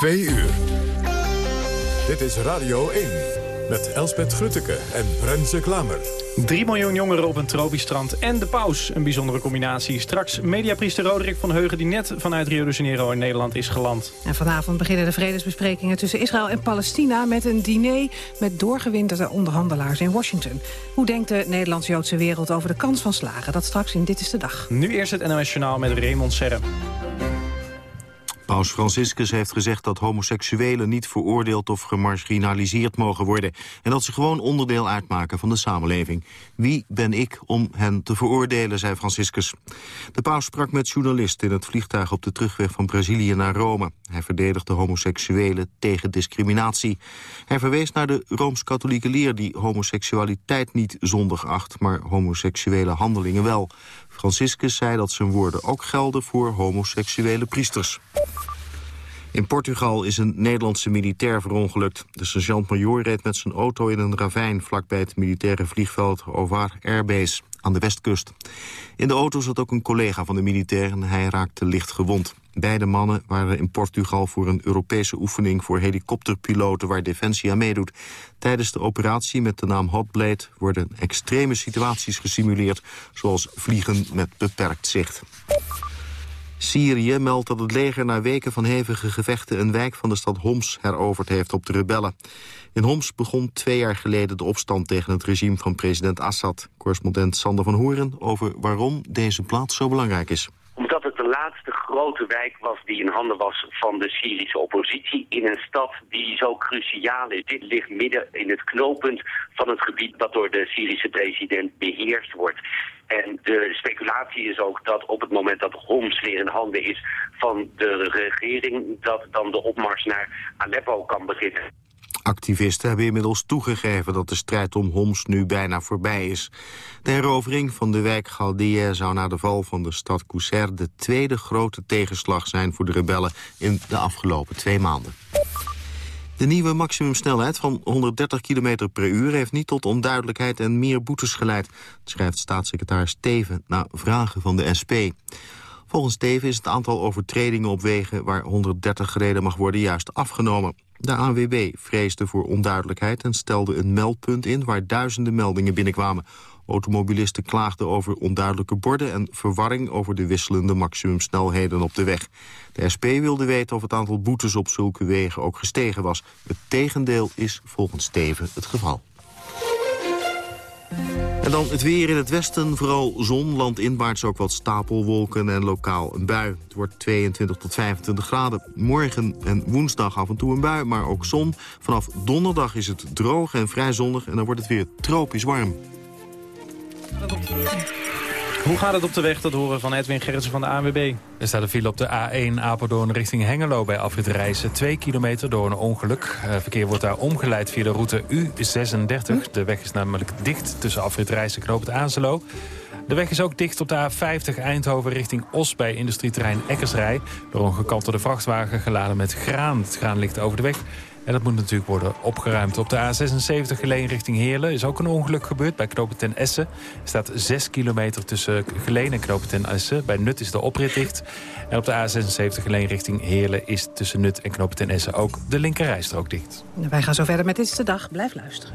Twee uur. Dit is Radio 1 met Elspet Grutteke en Renze Klamer. 3 miljoen jongeren op een tropisch strand en de paus. Een bijzondere combinatie. Straks mediapriester Roderick van Heugen... die net vanuit Rio de Janeiro in Nederland is geland. En vanavond beginnen de vredesbesprekingen tussen Israël en Palestina... met een diner met doorgewinterde onderhandelaars in Washington. Hoe denkt de Nederlands-Joodse wereld over de kans van slagen? Dat straks in Dit is de Dag. Nu eerst het NOS Journaal met Raymond Serre. Paus Franciscus heeft gezegd dat homoseksuelen niet veroordeeld of gemarginaliseerd mogen worden. En dat ze gewoon onderdeel uitmaken van de samenleving. Wie ben ik om hen te veroordelen, zei Franciscus. De paus sprak met journalisten in het vliegtuig op de terugweg van Brazilië naar Rome. Hij verdedigde homoseksuelen tegen discriminatie. Hij verwees naar de Rooms-Katholieke leer die homoseksualiteit niet zondig acht, maar homoseksuele handelingen wel. Franciscus zei dat zijn woorden ook gelden voor homoseksuele priesters. In Portugal is een Nederlandse militair verongelukt. De sergeant-major reed met zijn auto in een ravijn... vlakbij het militaire vliegveld Ovar Airbase aan de westkust. In de auto zat ook een collega van de militair en hij raakte licht gewond. Beide mannen waren in Portugal voor een Europese oefening... voor helikopterpiloten waar Defensie aan meedoet. Tijdens de operatie met de naam Hotblade worden extreme situaties gesimuleerd... zoals vliegen met beperkt zicht. Syrië meldt dat het leger na weken van hevige gevechten... een wijk van de stad Homs heroverd heeft op de rebellen. In Homs begon twee jaar geleden de opstand tegen het regime van president Assad. Correspondent Sander van Hoeren over waarom deze plaats zo belangrijk is omdat het de laatste grote wijk was die in handen was van de Syrische oppositie in een stad die zo cruciaal is. Dit ligt midden in het knooppunt van het gebied dat door de Syrische president beheerst wordt. En de speculatie is ook dat op het moment dat Homs weer in handen is van de regering, dat dan de opmars naar Aleppo kan beginnen. Activisten hebben inmiddels toegegeven dat de strijd om Homs nu bijna voorbij is. De herovering van de wijk Galdia zou na de val van de stad Qusair... de tweede grote tegenslag zijn voor de rebellen in de afgelopen twee maanden. De nieuwe maximumsnelheid van 130 km per uur heeft niet tot onduidelijkheid en meer boetes geleid, schrijft staatssecretaris Teven na vragen van de SP. Volgens Teven is het aantal overtredingen op wegen waar 130 gereden mag worden juist afgenomen. De ANWB vreesde voor onduidelijkheid en stelde een meldpunt in waar duizenden meldingen binnenkwamen. Automobilisten klaagden over onduidelijke borden en verwarring over de wisselende maximumsnelheden op de weg. De SP wilde weten of het aantal boetes op zulke wegen ook gestegen was. Het tegendeel is volgens Steven het geval. En dan het weer in het westen, vooral zon, landinwaarts ook wat stapelwolken en lokaal een bui. Het wordt 22 tot 25 graden. Morgen en woensdag af en toe een bui, maar ook zon. Vanaf donderdag is het droog en vrij zonnig en dan wordt het weer tropisch warm. Hoe gaat het op de weg? Dat horen van Edwin Gerritsen van de ANWB. Er staat een file op de A1 Apeldoorn richting Hengelo bij afrit Rijssen. Twee kilometer door een ongeluk. Eh, verkeer wordt daar omgeleid via de route U36. De weg is namelijk dicht tussen afrit Rijssen en Knoop het Aanselo. De weg is ook dicht op de A50 Eindhoven richting Os bij industrieterrein Eckersrij. Door een gekantelde vrachtwagen geladen met graan. Het graan ligt over de weg. En dat moet natuurlijk worden opgeruimd. Op de A76 Geleen richting Heerlen is ook een ongeluk gebeurd bij Knopen ten Essen. Er staat 6 kilometer tussen Geleen en Knopen Essen. Bij Nut is de oprit dicht. En op de A76 Geleen richting Heerlen is tussen Nut en Knopen ten Essen ook de linkerrijstrook dicht. Wij gaan zo verder met Dit is de Dag. Blijf luisteren.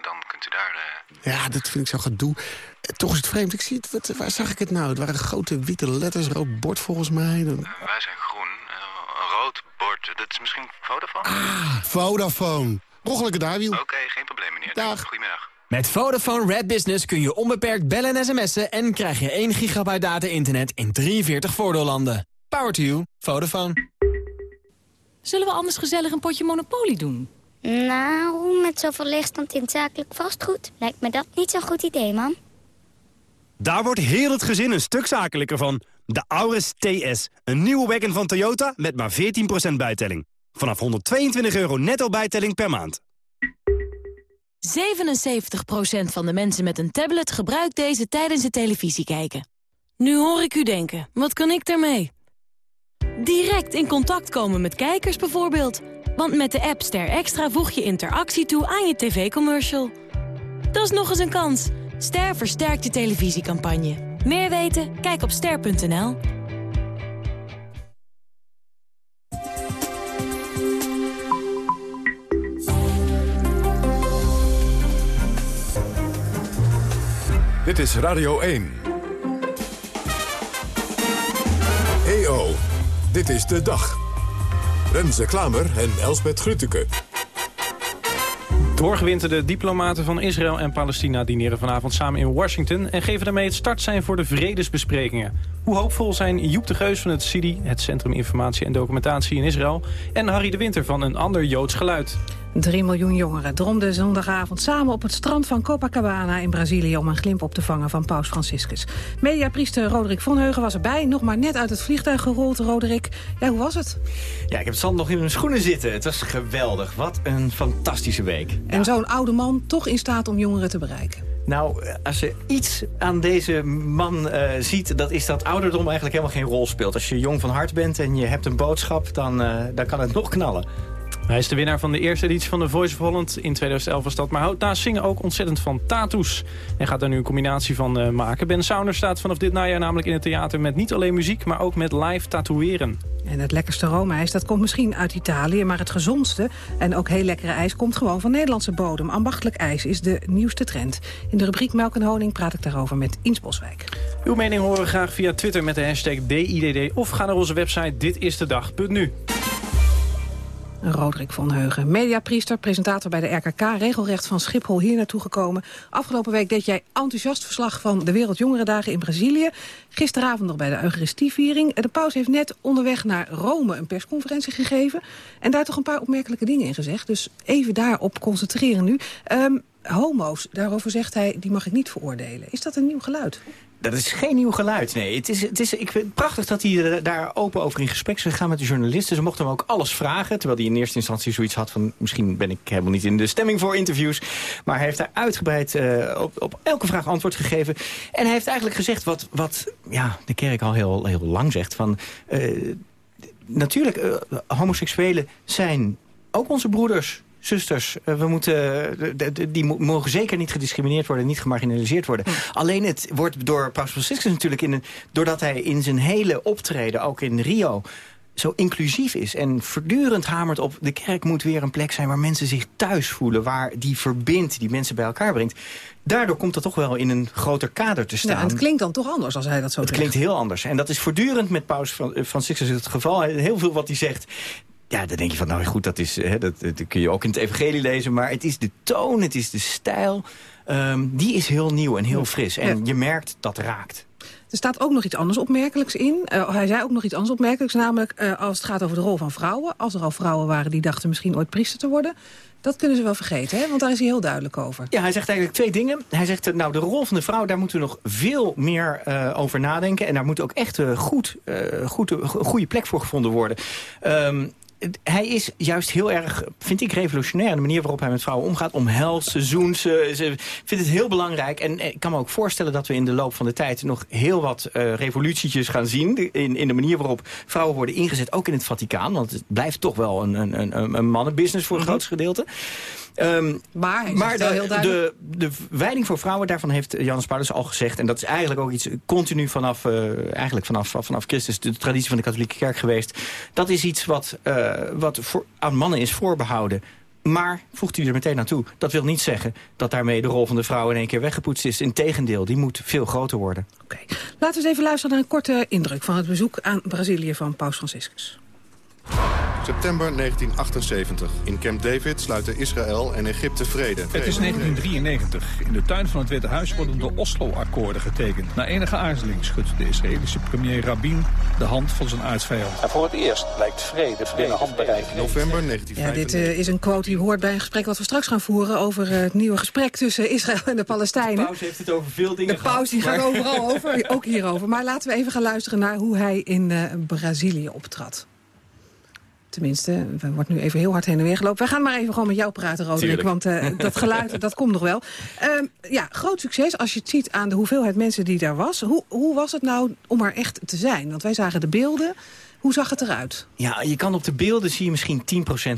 dan kunt u daar... Uh... Ja, dat vind ik zo gedoe. Toch is het vreemd. Ik zie het, wat, waar zag ik het nou? Het waren grote witte letters, rood bord volgens mij. Dan... Uh, wij zijn groen. Uh, een rood bord. Dat is misschien Vodafone? Ah, Vodafone. Roggelijke daarwiel. Oké, okay, geen probleem meneer. Dag. Goedemiddag. Met Vodafone Red Business kun je onbeperkt bellen en sms'en... en krijg je 1 gigabyte data-internet in 43 voordeellanden. Power to you. Vodafone. Zullen we anders gezellig een potje Monopoly doen? Nou, met zoveel leegstand in zakelijk vastgoed... lijkt me dat niet zo'n goed idee, man. Daar wordt heel het gezin een stuk zakelijker van. De Auris TS, een nieuwe wagon van Toyota met maar 14% bijtelling. Vanaf 122 euro netto bijtelling per maand. 77% van de mensen met een tablet gebruikt deze tijdens het televisie kijken. Nu hoor ik u denken, wat kan ik daarmee? Direct in contact komen met kijkers bijvoorbeeld. Want met de app Ster Extra voeg je interactie toe aan je tv-commercial. Dat is nog eens een kans. Ster versterkt je televisiecampagne. Meer weten? Kijk op ster.nl. Dit is Radio 1. EO, dit is de dag. Renze Klamer en Elsbet Grütke. Doorgewinterde diplomaten van Israël en Palestina dineren vanavond samen in Washington... en geven daarmee het startsein voor de vredesbesprekingen. Hoe hoopvol zijn Joep de Geus van het CIDI, het Centrum Informatie en Documentatie in Israël... en Harry de Winter van een ander Joods geluid. 3 miljoen jongeren dromden zondagavond samen op het strand van Copacabana in Brazilië... om een glimp op te vangen van paus Franciscus. Mediapriester Roderick Vonheugen was erbij, nog maar net uit het vliegtuig gerold. Roderick, ja, hoe was het? Ja, ik heb het zand nog in mijn schoenen zitten. Het was geweldig. Wat een fantastische week. En zo'n oude man toch in staat om jongeren te bereiken. Nou, als je iets aan deze man uh, ziet... dat is dat ouderdom eigenlijk helemaal geen rol speelt. Als je jong van hart bent en je hebt een boodschap... dan, uh, dan kan het nog knallen. Hij is de winnaar van de eerste editie van The Voice of Holland in 2011 was dat. Maar houdt naast zingen ook ontzettend van tattoos. En gaat daar nu een combinatie van uh, maken. Ben Saunders staat vanaf dit najaar namelijk in het theater met niet alleen muziek, maar ook met live tatoeëren. En het lekkerste roomijs, dat komt misschien uit Italië, maar het gezondste en ook heel lekkere ijs komt gewoon van Nederlandse bodem. Ambachtelijk ijs is de nieuwste trend. In de rubriek Melk en Honing praat ik daarover met Ins Boswijk. Uw mening horen we graag via Twitter met de hashtag DIDD of ga naar onze website ditistedag.nu. Roderick van Heugen, mediapriester, presentator bij de RKK... regelrecht van Schiphol hier naartoe gekomen. Afgelopen week deed jij enthousiast verslag van de Wereldjongerendagen in Brazilië. Gisteravond nog bij de Eucharistieviering. De paus heeft net onderweg naar Rome een persconferentie gegeven... en daar toch een paar opmerkelijke dingen in gezegd. Dus even daarop concentreren nu. Um, homo's, daarover zegt hij, die mag ik niet veroordelen. Is dat een nieuw geluid? Dat is geen nieuw geluid, nee. Het is, het is, ik vind het prachtig dat hij daar open over in gesprek is gegaan met de journalisten. Ze mochten hem ook alles vragen, terwijl hij in eerste instantie zoiets had van... misschien ben ik helemaal niet in de stemming voor interviews. Maar hij heeft daar uitgebreid uh, op, op elke vraag antwoord gegeven. En hij heeft eigenlijk gezegd wat, wat ja, de kerk al heel, heel lang zegt. Van, uh, natuurlijk, homoseksuelen zijn ook onze broeders zusters, we moeten, die mogen zeker niet gediscrimineerd worden, niet gemarginaliseerd worden. Alleen het wordt door Paus Franciscus natuurlijk, in een, doordat hij in zijn hele optreden, ook in Rio zo inclusief is en voortdurend hamert op... de kerk moet weer een plek zijn waar mensen zich thuis voelen... waar die verbindt, die mensen bij elkaar brengt. Daardoor komt dat toch wel in een groter kader te staan. Ja, het klinkt dan toch anders als hij dat zo Het klinkt heel anders. En dat is voortdurend met Paus Franciscus het geval. Heel veel wat hij zegt ja, dan denk je van, nou goed, dat, is, hè, dat, dat, kun je ook in het evangelie lezen. Maar het is de toon, het is de stijl. Um, die is heel nieuw en heel fris. En je merkt, dat raakt. Er staat ook nog iets anders opmerkelijks in. Uh, hij zei ook nog iets anders opmerkelijks. Namelijk uh, als het gaat over de rol van vrouwen. Als er al vrouwen waren die dachten misschien ooit priester te worden. Dat kunnen ze wel vergeten, hè? want daar is hij heel duidelijk over. Ja, hij zegt eigenlijk twee dingen. Hij zegt, nou, de rol van de vrouw, daar moeten we nog veel meer uh, over nadenken. En daar moet ook echt goed, goed, een goede plek voor gevonden worden. Um, hij is juist heel erg, vind ik, revolutionair... de manier waarop hij met vrouwen omgaat. Omhelst, seizoen, ze, ze vindt het heel belangrijk. En ik kan me ook voorstellen dat we in de loop van de tijd... nog heel wat uh, revolutietjes gaan zien... In, in de manier waarop vrouwen worden ingezet, ook in het Vaticaan. Want het blijft toch wel een, een, een, een mannenbusiness voor een mm -hmm. groot gedeelte. Um, maar maar de, de, de wijding voor vrouwen, daarvan heeft Janus Paulus al gezegd... en dat is eigenlijk ook iets continu vanaf, uh, eigenlijk vanaf, vanaf Christus... de traditie van de katholieke kerk geweest. Dat is iets wat, uh, wat voor, aan mannen is voorbehouden. Maar, voegt u er meteen naartoe, dat wil niet zeggen... dat daarmee de rol van de vrouw in één keer weggepoetst is. Integendeel, die moet veel groter worden. Oké, okay. Laten we eens even luisteren naar een korte indruk... van het bezoek aan Brazilië van Paus Franciscus. September 1978. In Camp David sluiten Israël en Egypte vrede. Het is 1993. In de tuin van het Witte Huis worden de Oslo-akkoorden getekend. Na enige aarzeling schudt de Israëlische premier Rabin de hand van zijn aardsvijand. En voor het eerst lijkt vrede binnen handbereik. November 1995. Ja, dit uh, is een quote die hoort bij een gesprek wat we straks gaan voeren... over uh, het nieuwe gesprek tussen Israël en de Palestijnen. De paus heeft het over veel dingen De paus die gaat overal over, ook hierover. Maar laten we even gaan luisteren naar hoe hij in uh, Brazilië optrad. Tenminste, er wordt nu even heel hard heen en weer gelopen. We gaan maar even gewoon met jou praten, Roderick. Want uh, dat geluid, dat komt nog wel. Uh, ja, groot succes als je het ziet aan de hoeveelheid mensen die daar was. Hoe, hoe was het nou om er echt te zijn? Want wij zagen de beelden. Hoe zag het eruit? Ja, je kan op de beelden zie je misschien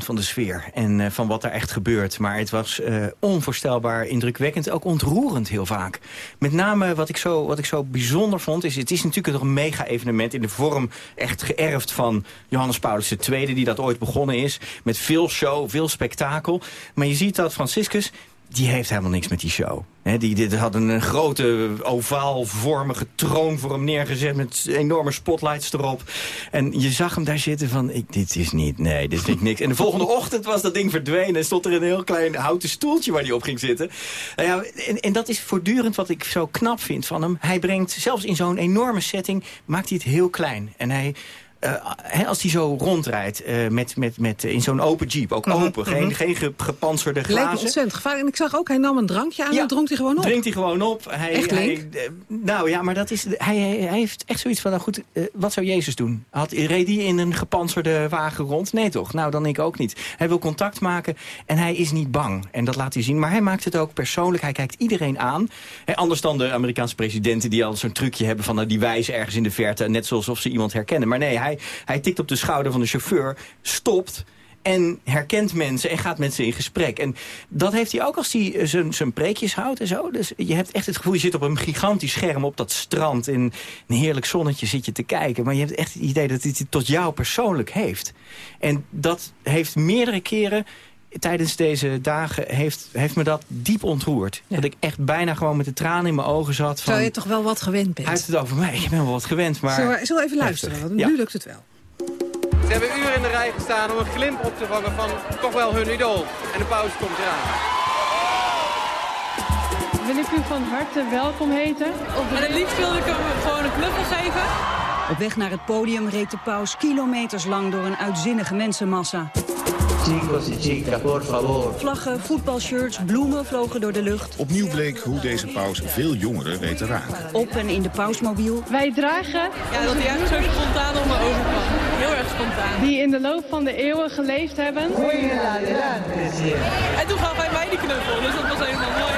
10% van de sfeer. En uh, van wat er echt gebeurt. Maar het was uh, onvoorstelbaar indrukwekkend. Ook ontroerend heel vaak. Met name wat ik zo, wat ik zo bijzonder vond... is het is natuurlijk een mega-evenement in de vorm echt geërfd van Johannes Paulus II... die dat ooit begonnen is. Met veel show, veel spektakel. Maar je ziet dat Franciscus die heeft helemaal niks met die show. He, die, die had een, grote ovaalvormige troon voor hem neergezet... met enorme spotlights erop. En je zag hem daar zitten van, ik, dit is niet, nee, dit vind ik niks. En de volgende ochtend was dat ding verdwenen... en stond er een heel klein houten stoeltje waar hij op ging zitten. Nou ja, en, en dat is voortdurend wat ik zo knap vind van hem. Hij brengt, zelfs in zo'n enorme setting, maakt hij het heel klein. En hij uh, als hij zo rondrijdt uh, met, met, met, in zo'n open jeep, ook Mhm, open, geen, geen gepantserde Leek me glazen. ontzettend gevaarlijk. En ik zag ook, hij nam een drankje aan Ja, en dronk hij gewoon op. Drinkt hij gewoon op. Hij, Echt hij, eh, nou ja, maar dat is, hij, hij hij heeft echt zoiets van, nou goed, eh, wat zou Jezus doen? Had, reed hij in een gepantserde wagen rond? Nee toch? Nou, dan ik ook niet. Hij wil contact maken en hij is niet bang. En dat laat hij zien. Maar hij maakt het ook persoonlijk. Hij kijkt iedereen aan. Hè, anders dan de Amerikaanse presidenten die al zo'n trucje hebben van nou, die wijzen ergens in de verte. Net zoals of ze iemand herkennen. Maar nee, hij, hij tikt op de schouder van de chauffeur, stopt en herkent mensen en gaat met ze in gesprek. En dat heeft hij ook als hij eh, zijn, zijn preekjes houdt en zo. Dus je hebt echt het gevoel, je zit op een gigantisch scherm op dat strand... in een heerlijk zonnetje zit je te kijken. Maar je hebt echt het idee dat hij het tot jou persoonlijk heeft. En dat heeft meerdere keren tijdens deze dagen heeft, heeft me dat diep ontroerd. Dat ik echt bijna gewoon met de tranen in mijn ogen zat. Van, Terwijl je toch wel wat gewend bent. Hij heeft het over mij. Ik ben wel wat gewend, maar... Zullen we, zullen we even luisteren? Want Ja. nu lukt het wel. Ze hebben uren in de rij gestaan om een glimp op te vangen van toch wel hun idool. En de pauze komt eraan. Wil ik u van harte welkom heten? En het liefst wilde ik hem gewoon een knuffel geven. Op weg naar het podium reed de paus kilometers lang door een uitzinnige mensenmassa. Chicos y chicas, por favor. Vlaggen, voetbalshirts, bloemen vlogen door de lucht. Opnieuw bleek hoe deze paus veel jongeren weet te raken. Op en in de pausmobiel. Wij dragen Ja, dat hij echt zo spontaan om me overkwam. Heel erg spontaan. die in de loop van de eeuwen geleefd hebben. En toen gaf hij mij die knuffel, dus dat was helemaal mooi.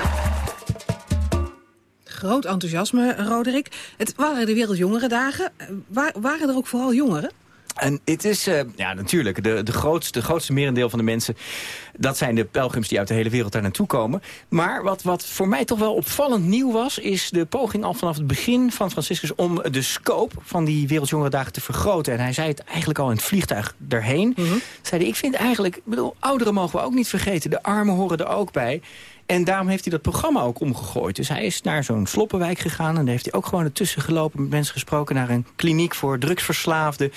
Groot enthousiasme, Roderick. Het waren de Wereldjongerendagen. Eh, wa- waren er ook vooral jongeren? En het is, eh, ja natuurlijk, de, de, grootste, de grootste merendeel van de mensen... dat zijn de pelgrims die uit de hele wereld daar naartoe komen. Maar wat, wat voor mij toch wel opvallend nieuw was... is de poging al vanaf het begin van Franciscus... om de scope van die Wereldjongerendagen te vergroten. En hij zei het eigenlijk al in het vliegtuig daarheen. Zei hij, ik vind eigenlijk, ik bedoel, ouderen mogen we ook niet vergeten. De armen horen er ook bij. En daarom heeft hij dat programma ook omgegooid. Dus hij is naar zo'n sloppenwijk gegaan... en daar heeft hij ook gewoon ertussen gelopen... met mensen gesproken naar een kliniek voor drugsverslaafden.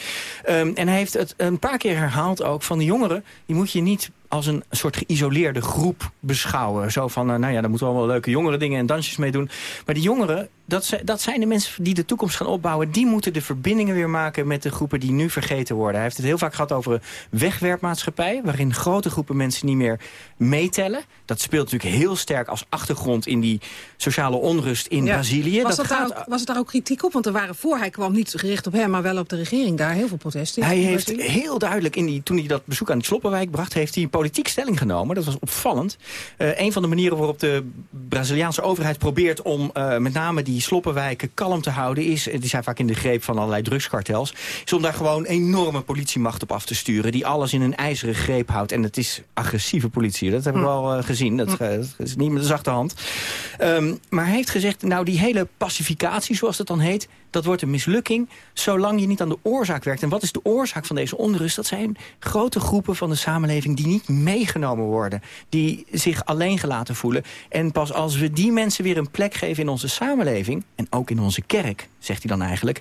Ehm, en hij heeft het een paar keer herhaald ook van de jongeren... die moet je niet als een soort geïsoleerde groep beschouwen. Zo van, eh, nou ja, daar moeten we allemaal leuke jongere dingen en dansjes mee doen. Maar die jongeren, dat, dat zijn de mensen die de toekomst gaan opbouwen. Die moeten de verbindingen weer maken met de groepen die nu vergeten worden. Hij heeft het heel vaak gehad over een wegwerpmaatschappij... waarin grote groepen mensen niet meer meetellen. Dat speelt natuurlijk heel sterk als achtergrond in die sociale onrust in Ja. Brazilië. Was, dat gaat daar ook, was het daar ook kritiek op? Want er waren voor hij kwam niet gericht op hem, maar wel op de regering daar heel veel protesten. Hij heeft Brazilië. heel duidelijk, in die, toen hij dat bezoek aan het Sloppenwijk bracht... heeft hij een politiek stelling genomen. Dat was opvallend. Eh, een van de manieren waarop de Braziliaanse overheid probeert... om eh, met name die Sloppenwijken kalm te houden... is, eh, die zijn vaak in de greep van allerlei drugskartels... is om daar gewoon enorme politiemacht op af te sturen... die alles in een ijzeren greep houdt. En het is agressieve politie, dat hebben we al eh, gezien. Dat, eh, dat is niet met de zachte hand. Ehm, maar hij heeft gezegd, nou die hele pacificatie, zoals dat dan heet... dat wordt een mislukking, zolang je niet aan de oorzaak werkt. En wat is de oorzaak van deze onrust? Dat zijn grote groepen van de samenleving die niet meegenomen worden. Die zich alleen gelaten voelen. En pas als we die mensen weer een plek geven in onze samenleving... en ook in onze kerk, zegt hij dan eigenlijk...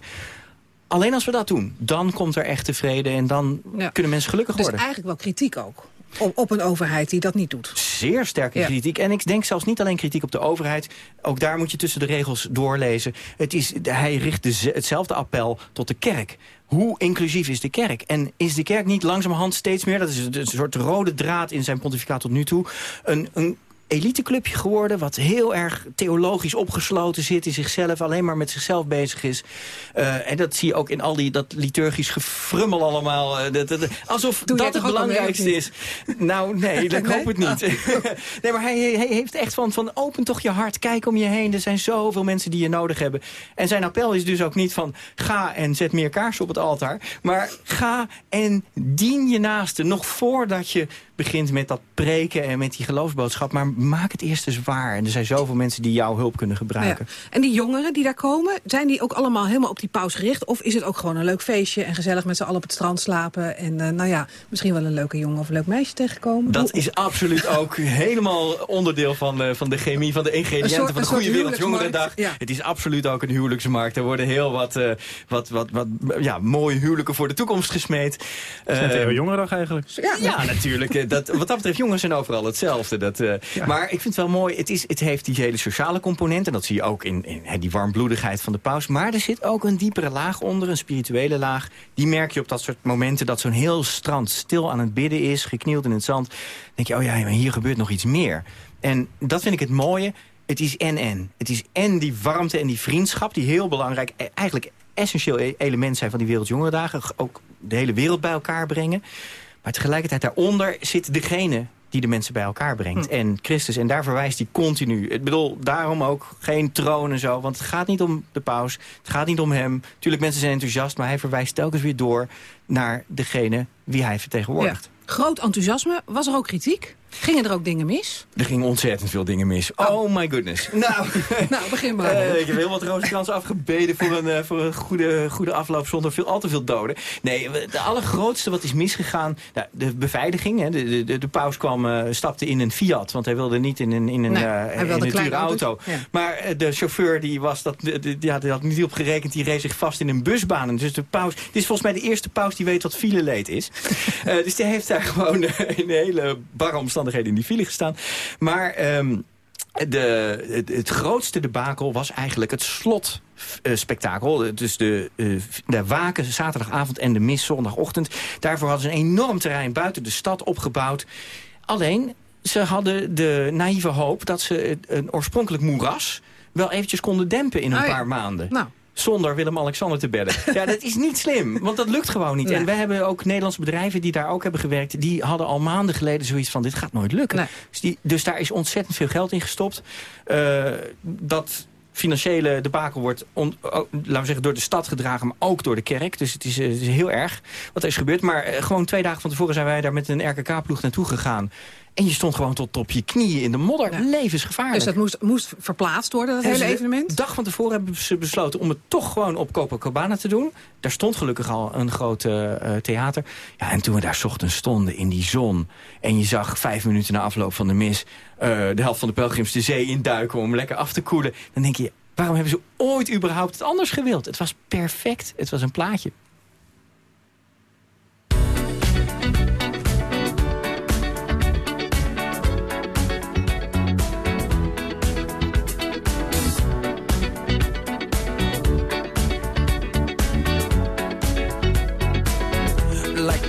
Alleen als we dat doen, dan komt er echte vrede... en dan Ja. kunnen mensen gelukkig Dus worden. eigenlijk wel kritiek ook. Op, op een overheid die dat niet doet. Zeer sterke Ja. kritiek. En ik denk zelfs niet alleen kritiek op de overheid. Ook daar moet je tussen de regels doorlezen. Het is, hij richt de, hetzelfde appel tot de kerk. Hoe inclusief is de kerk? En is de kerk niet langzamerhand steeds meer... dat is een soort rode draad in zijn pontificaat tot nu toe... een, een eliteclubje geworden... wat heel erg theologisch opgesloten zit in zichzelf... alleen maar met zichzelf bezig is. Uh, en dat zie je ook in al die dat liturgisch gefrummel allemaal. Uh, dat, dat, alsof Doe dat het belangrijkste is. Nou, nee, ik Nee? hoop het niet. nee, maar hij, hij heeft echt van, van open toch je hart, kijk om je heen. Er zijn zoveel mensen die je nodig hebben. En zijn appel is dus ook niet van... ga en zet meer kaarsen op het altaar. Maar ga en dien je naaste nog voordat je begint met dat preken en met die geloofsboodschap. Maar maak het eerst eens waar. En er zijn zoveel mensen die jouw hulp kunnen gebruiken. Ja. En die jongeren die daar komen, zijn die ook allemaal helemaal op die paus gericht? Of is het ook gewoon een leuk feestje en gezellig met z'n allen op het strand slapen? En eh, nou ja, misschien wel een leuke jongen of een leuk meisje tegenkomen? Dat Hoe- is absoluut ook helemaal onderdeel van, eh, van de chemie, van de ingrediënten soort- van de Goede Wereldjongerendag. ja. Het is absoluut ook een huwelijksmarkt. Er worden heel wat, eh, wat, wat, wat ja, mooie huwelijken voor de toekomst gesmeed. Het is net Eh, heel jongerendag eigenlijk. ja, natuurlijk. Dat, wat dat betreft, jongens zijn overal hetzelfde. Dat, eh, Maar ik vind het wel mooi. Het, is, het heeft die hele sociale component. En dat zie je ook in, in die warmbloedigheid van de paus. Maar er zit ook een diepere laag onder, een spirituele laag. Die merk je op dat soort momenten dat zo'n heel strand stil aan het bidden is. Geknield in het zand. Dan denk je, oh ja, maar hier gebeurt nog iets meer. En dat vind ik het mooie. Het is en-en. Het is en die warmte en die vriendschap. Die heel belangrijk, eh, eigenlijk essentieel e- element zijn van die Wereldjongerendagen. Ook de hele wereld bij elkaar brengen. Maar tegelijkertijd daaronder zit degene die de mensen bij elkaar brengt. En Christus. En daar verwijst hij continu. Ik bedoel, daarom ook geen troon en zo. Want het gaat niet om de paus. Het gaat niet om hem. Tuurlijk, mensen zijn enthousiast. Maar hij verwijst telkens weer door naar degene wie hij vertegenwoordigt. Ja. Groot enthousiasme. Was er ook kritiek? Gingen er ook dingen mis? Er gingen ontzettend veel dingen mis. Oh, my goodness. Nou, Nou, begin maar. Eh, ik heb heel wat rozenkrans afgebeden voor een, eh, voor een goede, goede afloop zonder veel, al te veel doden. Nee, de allergrootste wat is misgegaan, nou, de beveiliging. Hè, de, de, de paus kwam, eh, stapte in een Fiat, want hij wilde niet in een, in een, Nee, in een dure auto. Ja. Maar de chauffeur die was dat, die, had, die had niet op gerekend, die reed zich vast in een busbaan. Dus de paus, dit is volgens mij de eerste paus die weet wat fileleed is. Dus die heeft daar gewoon in hele barre omstandigheden in die file gestaan. Maar... ehm, de, het, het grootste debakel was eigenlijk het slotspektakel. dus de, eh, de waken zaterdagavond en de mis zondagochtend. Daarvoor hadden ze een enorm terrein buiten de stad opgebouwd. Alleen, ze hadden de naïeve hoop dat ze een oorspronkelijk moeras... wel eventjes konden dempen in een Oh ja. paar maanden. Nou. Zonder Willem-Alexander te bellen. Ja, dat is niet slim, want dat lukt gewoon niet. Nee. En we hebben ook Nederlandse bedrijven die daar ook hebben gewerkt... die hadden al maanden geleden zoiets van, dit gaat nooit lukken. Dus, die, dus daar is ontzettend veel geld in gestopt. Eh, dat financiële debakel wordt on- oh, laten we zeggen, door de stad gedragen... maar ook door de kerk. Dus het is, eh, het is heel erg wat er is gebeurd. Maar eh, gewoon twee dagen van tevoren zijn wij daar met een RKK-ploeg naartoe gegaan. En je stond gewoon tot op je knieën in de modder. Levensgevaarlijk. Dus dat moest, moest verplaatst worden, dat En hele evenement? De dag van tevoren hebben ze besloten om het toch gewoon op Copacabana te doen. Daar stond gelukkig al een groot eh, eh, theater. Ja, en toen we daar ochtends stonden in die zon... en je zag vijf minuten na afloop van de mis... eh, de helft van de pelgrims de zee induiken om lekker af te koelen... dan denk je, waarom hebben ze ooit überhaupt het anders gewild? Het was perfect. Het was een plaatje.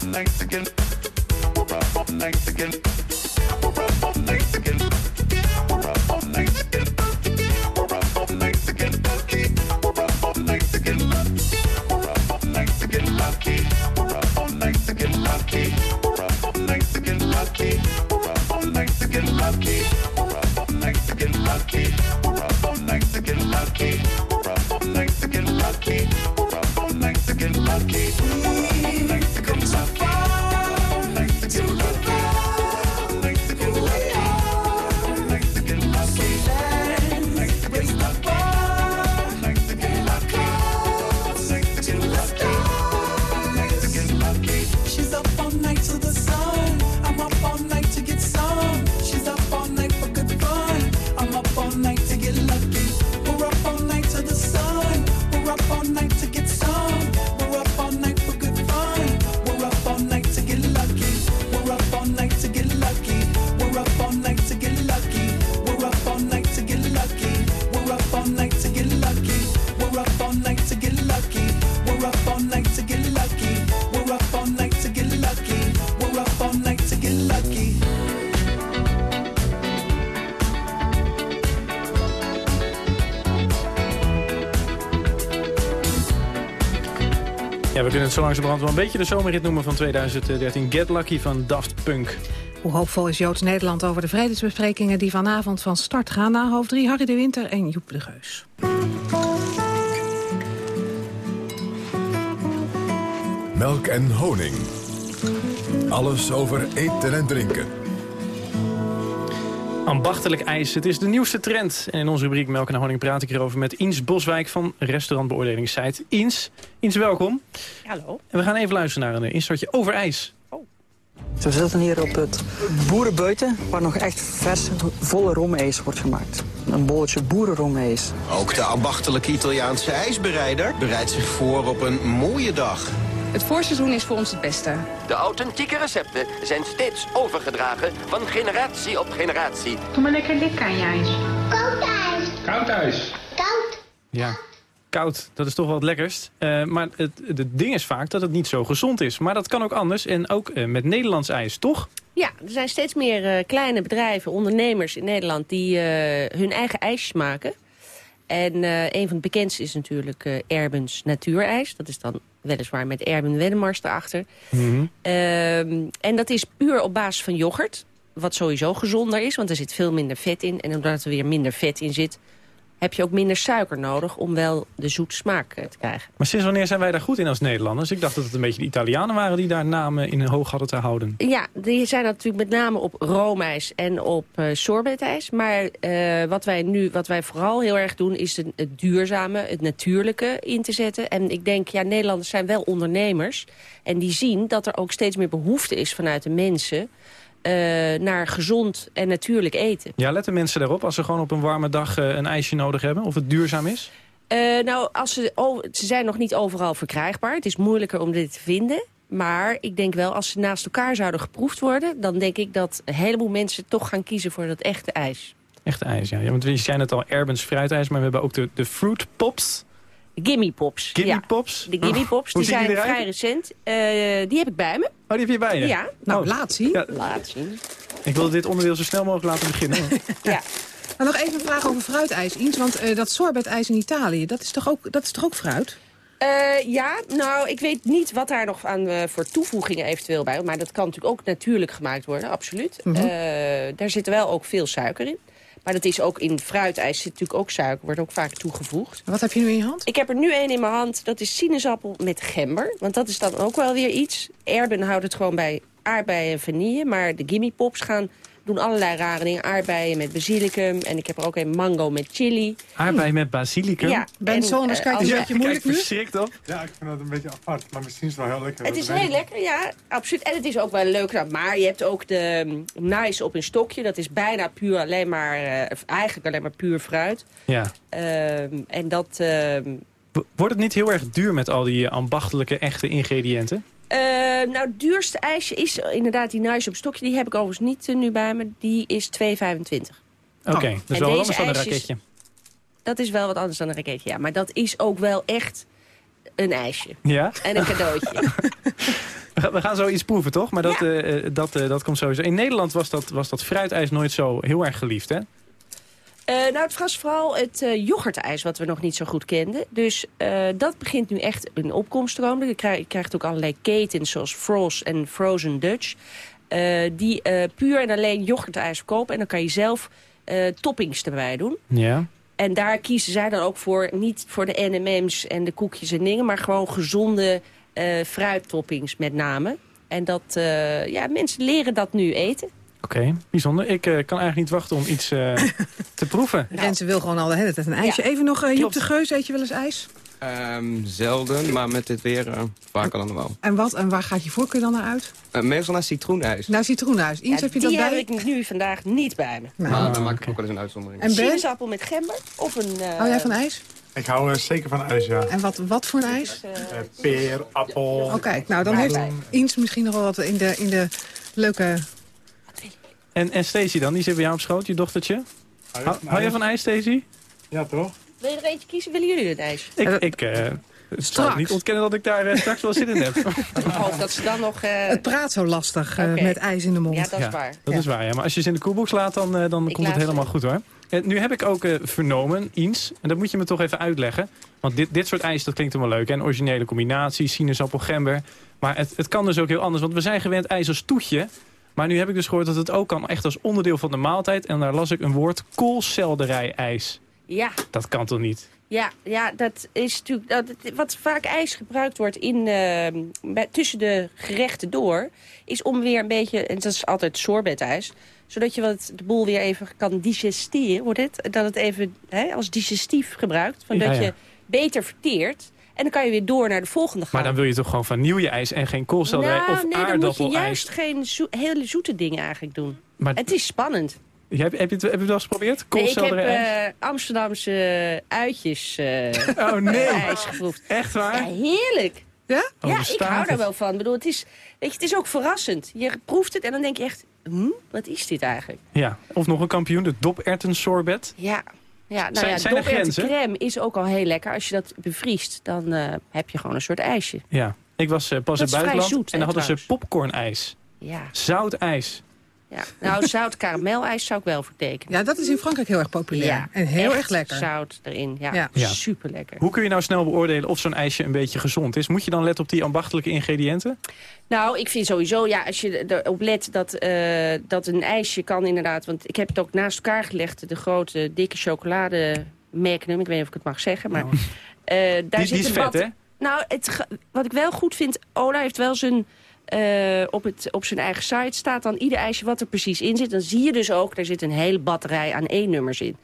Thanks again. Thanks again. Het zo langzamerhand wel een beetje de zomerrit noemen van 2013. Get Lucky van Daft Punk. Hoe hoopvol is Joods Nederland over de vredesbesprekingen... die vanavond van start gaan na half drie? Harry de Winter en Joep de Geus. Melk en honing. Alles over eten en drinken. Ambachtelijk ijs, het is de nieuwste trend. En in onze rubriek Melk en Honing praat ik erover met Ins Boswijk van restaurantbeoordelingssite Ins. Ins, welkom. Hallo. En we gaan even luisteren naar een instartje over ijs. We zitten hier op het boerenbuiten, waar nog echt vers, volle roomijs wordt gemaakt. Een bolletje boerenroomijs. Ook de ambachtelijke Italiaanse ijsbereider bereidt zich voor op een mooie dag. Het voorseizoen is voor ons het beste. De authentieke recepten zijn steeds overgedragen van generatie op generatie. Doe maar lekker dik aan je ijs. Koud ijs. Koud ijs. Koud. Ja, koud, dat is toch wel het lekkerst. Eh, maar het, het ding is vaak dat het niet zo gezond is. Maar dat kan ook anders en ook eh, met Nederlands ijs, toch? Ja, er zijn steeds meer eh, kleine bedrijven, ondernemers in Nederland... die eh, hun eigen ijsjes maken. En eh, een van de bekendste is natuurlijk eh Erbens Natuurijs. Dat is dan weliswaar met Erben Wennemars erachter. Ehm, en dat is puur op basis van yoghurt. Wat sowieso gezonder is, want er zit veel minder vet in. En omdat er weer minder vet in zit... heb je ook minder suiker nodig om wel de zoete smaak eh, te krijgen. Maar sinds wanneer zijn wij daar goed in als Nederlanders? Ik dacht dat het een beetje de Italianen waren die daar namen in hoog hadden te houden. Ja, die zijn natuurlijk met name op roomijs en op eh sorbetijs. Maar eh, wat wij nu, wat wij vooral heel erg doen, is het, het duurzame, het natuurlijke in te zetten. En ik denk, ja, Nederlanders zijn wel ondernemers. En die zien dat er ook steeds meer behoefte is vanuit de mensen... eh, naar gezond en natuurlijk eten. Ja, letten mensen daarop als ze gewoon op een warme dag eh, een ijsje nodig hebben? Of het duurzaam is? Eh, nou, als ze, oh, ze zijn nog niet overal verkrijgbaar. Het is moeilijker om dit te vinden. Maar ik denk wel, als ze naast elkaar zouden geproefd worden... dan denk ik dat een heleboel mensen toch gaan kiezen voor dat echte ijs. Echte ijs, ja. ja want we zijn het al, Erbens fruitijs, maar we hebben ook de, de Fruit Pops. Gimme Pops. Gimme ja. Pops? De Gimme Oh, Pops, die zijn vrij recent. Eh, die heb ik bij me. Oh, die heb je bij je? Ja. Nou, laat zien. Ja. Laat zien. Ik wilde dit onderdeel zo snel mogelijk laten beginnen. ja. Maar nog even een vraag over fruitijs, Iens. Want eh, dat sorbetijs in Italië, dat is toch ook, dat is toch ook fruit? Eh, ja, nou, ik weet niet wat daar nog aan eh, voor toevoegingen eventueel bij. Maar dat kan natuurlijk ook natuurlijk gemaakt worden, absoluut. Mhm. Eh, daar zit wel ook veel suiker in. Maar dat is ook in fruitijs zit natuurlijk ook suiker. Wordt ook vaak toegevoegd. Wat heb je nu in je hand? Ik heb er nu één in mijn hand. Dat is sinaasappel met gember. Want dat is dan ook wel weer iets. Erben houdt het gewoon bij aardbeien en vanille. Maar de gimme pops gaan doen allerlei rare dingen. Aardbeien met basilicum. En ik heb er ook een mango met chili. Aardbei met basilicum. Ja, Ben en, Sonders eh, kijkt als een je- beetje moeilijk nu. verschrikt op. Ja, ik vind dat een beetje apart, maar misschien is het wel heel lekker. Het is heel lekker, ja, absoluut. En het is ook wel leuk. nou, Maar je hebt ook de mm, nice op een stokje. Dat is bijna puur alleen maar, eh, eigenlijk alleen maar puur fruit. Ja. Ehm, en dat... ehm, Wordt het niet heel erg duur met al die ambachtelijke echte ingrediënten? Eh, nou, het duurste ijsje is inderdaad die nice op stokje. Die heb ik overigens niet eh, nu bij me. Die is 2,25. Oké, dat is Oh. En wel deze anders dan een raketje. Dat is wel wat anders dan een raketje, ja. Maar dat is ook wel echt een ijsje. Ja? En een cadeautje. We gaan- We gaan zoiets proeven, toch? Maar dat, eh, dat, dat komt sowieso. In Nederland was dat, was dat fruitijs nooit zo heel erg geliefd, hè? Eh, nou, het was vooral het eh yoghurtijs wat we nog niet zo goed kenden. Dus eh, dat begint nu echt een opkomst te komen. Je krijgt, je krijgt ook allerlei ketens zoals Frost en Frozen Dutch. die puur en alleen yoghurtijs verkopen. En dan kan je zelf toppings erbij doen. Ja. En daar kiezen zij dan ook voor, niet voor de NMM's en de koekjes en dingen... maar gewoon gezonde fruittoppings met name. En dat, ja, mensen leren dat nu eten. Oké, bijzonder. Ik eh, kan eigenlijk niet wachten om iets eh, te proeven. Renze wil gewoon al de hele tijd een ijsje. Ja, Even nog, eh Joep klopt. de Geus, eet je wel eens ijs? Ehm, zelden, maar met dit weer uh, vaker dan wel. En wat en waar gaat je voorkeur dan naar uit? Uh, meestal naar citroenijs. Naar citroenhuis. Iets Ja, heb je die dat bij? heb ik nu vandaag niet bij me. Nou, maar dan maak ik ook wel eens een uitzondering. En Ben? Sinaasappel met gember of een... eh, Hou jij van ijs? Ik hou eh, zeker van ijs, ja. En wat, wat voor een ijs? peer, appel. Oké, nou dan heeft Eens misschien nog wel wat in de, in de leuke... En, en Stacey dan, die zit bij jou op schoot, je dochtertje. Hou Hou, hou je van ijs, Stacey? Ja, toch? Wil je er eentje kiezen? Willen jullie het ijs? Ik, ik eh, zal niet ontkennen dat ik daar eh, straks wel zin in heb. Ik hoop dat ze dan nog... eh, Het praat zo lastig eh, met ijs in de mond. Ja, dat is waar. Dat is waar, ja. Maar als je ze in de koelbox laat, dan, eh, dan Ik komt het helemaal goed hoor. En nu heb ik ook eh, vernomen, Eens, en dat moet je me toch even uitleggen. Want dit, dit soort ijs, dat klinkt helemaal leuk. hè. Een originele combinatie, sinaasappel, gember. Maar het, het kan dus ook heel anders, want we zijn gewend ijs als toetje. Maar nu heb ik dus gehoord dat het ook kan echt als onderdeel van de maaltijd. En daar las ik een woord, koolselderij-ijs. Ja, Dat kan toch niet? ja, ja, dat is natuurlijk... Dat, wat vaak ijs gebruikt wordt in, eh, bij- tussen de gerechten door... is om weer een beetje... En dat is altijd sorbetijs zodat je wat de boel weer even kan digesteren, wordt het? Dat het even hè, als digestief gebruikt. Van Ja, dat ja. je beter verteert. En dan kan je weer door naar de volgende gaan. Maar dan wil je toch gewoon vanille-ijs en geen koolselderij nou, of nee, dan moet je aardappelijs? juist geen zo hele zoete dingen eigenlijk doen. Maar- Het is spannend. Heb, heb, je het, heb je het wel eens geprobeerd? Nee, ik heb eh, Amsterdamse uitjes eh Oh nee, ijs geproefd. echt waar? Ja, heerlijk. Ja? Oh, ja, bestaat ik hou daar wel van. Ik bedoel, het, is, weet je, het is ook verrassend. Je proeft het en dan denk je echt, hm, wat is dit eigenlijk? Ja, of nog een kampioen, de doperwten sorbet. Ja, ja nou Zijn- ja, zijn er grenzen? crème is ook al heel lekker. Als je dat bevriest, dan eh, heb je gewoon een soort ijsje. Ja, ik was eh, pas in het buitenland zoet, en dan hadden ze popcornijs. Ja, Zout ijs. Ja. Nou, zout karamelijs zou ik wel vertekenen. Ja, dat is in Frankrijk heel erg populair. Ja, en heel echt erg lekker. zout erin. Ja, Ja. Ja. super lekker. Hoe kun je nou snel beoordelen of zo'n ijsje een beetje gezond is? Moet je dan letten op die ambachtelijke ingrediënten? Nou, ik vind sowieso, ja, als je erop let dat, eh, dat een ijsje kan inderdaad... want ik heb het ook naast elkaar gelegd, de grote, dikke chocolade Magnum. Ik weet niet of ik het mag zeggen, maar... eh, daar Nou. die, zit die is vet, wat- hè? Nou, het, wat ik wel goed vind, Ola heeft wel zijn... eh, op, het, op zijn eigen site staat dan ieder ijsje wat er precies in zit. Dan zie je dus ook, daar zit een hele batterij aan één-nummers in.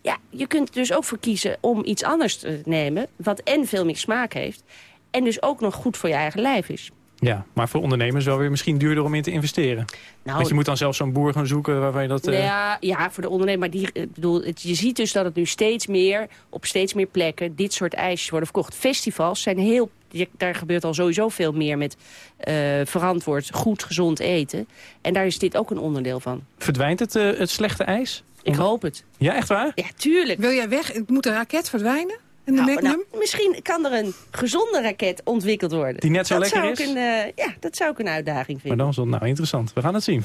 Ja, je kunt dus ook voor kiezen om iets anders te nemen... wat en veel meer smaak heeft... en dus ook nog goed voor je eigen lijf is. Ja, maar voor ondernemers wel weer misschien duurder om in te investeren. Nou, Want je moet dan zelf zo'n boer gaan zoeken waarvan je dat... eh, Ja, ja, voor de ondernemer. Maar die, ik bedoel, het, je ziet dus dat het nu steeds meer, op steeds meer plekken, dit soort ijsjes worden verkocht. Festivals zijn heel, daar gebeurt al sowieso veel meer met eh, verantwoord, goed, gezond eten. En daar is dit ook een onderdeel van. Verdwijnt het, eh, het slechte ijs? Ik hoop het. Ja, echt waar? Ja, tuurlijk. Wil jij weg? Moet de raket verdwijnen? En de Nou, Magnum? nou, misschien kan er een gezonde raket ontwikkeld worden. Die net zo dat lekker is? Een, eh, ja, dat zou ik een uitdaging Maar vinden. dan is dat nou interessant. We gaan het zien.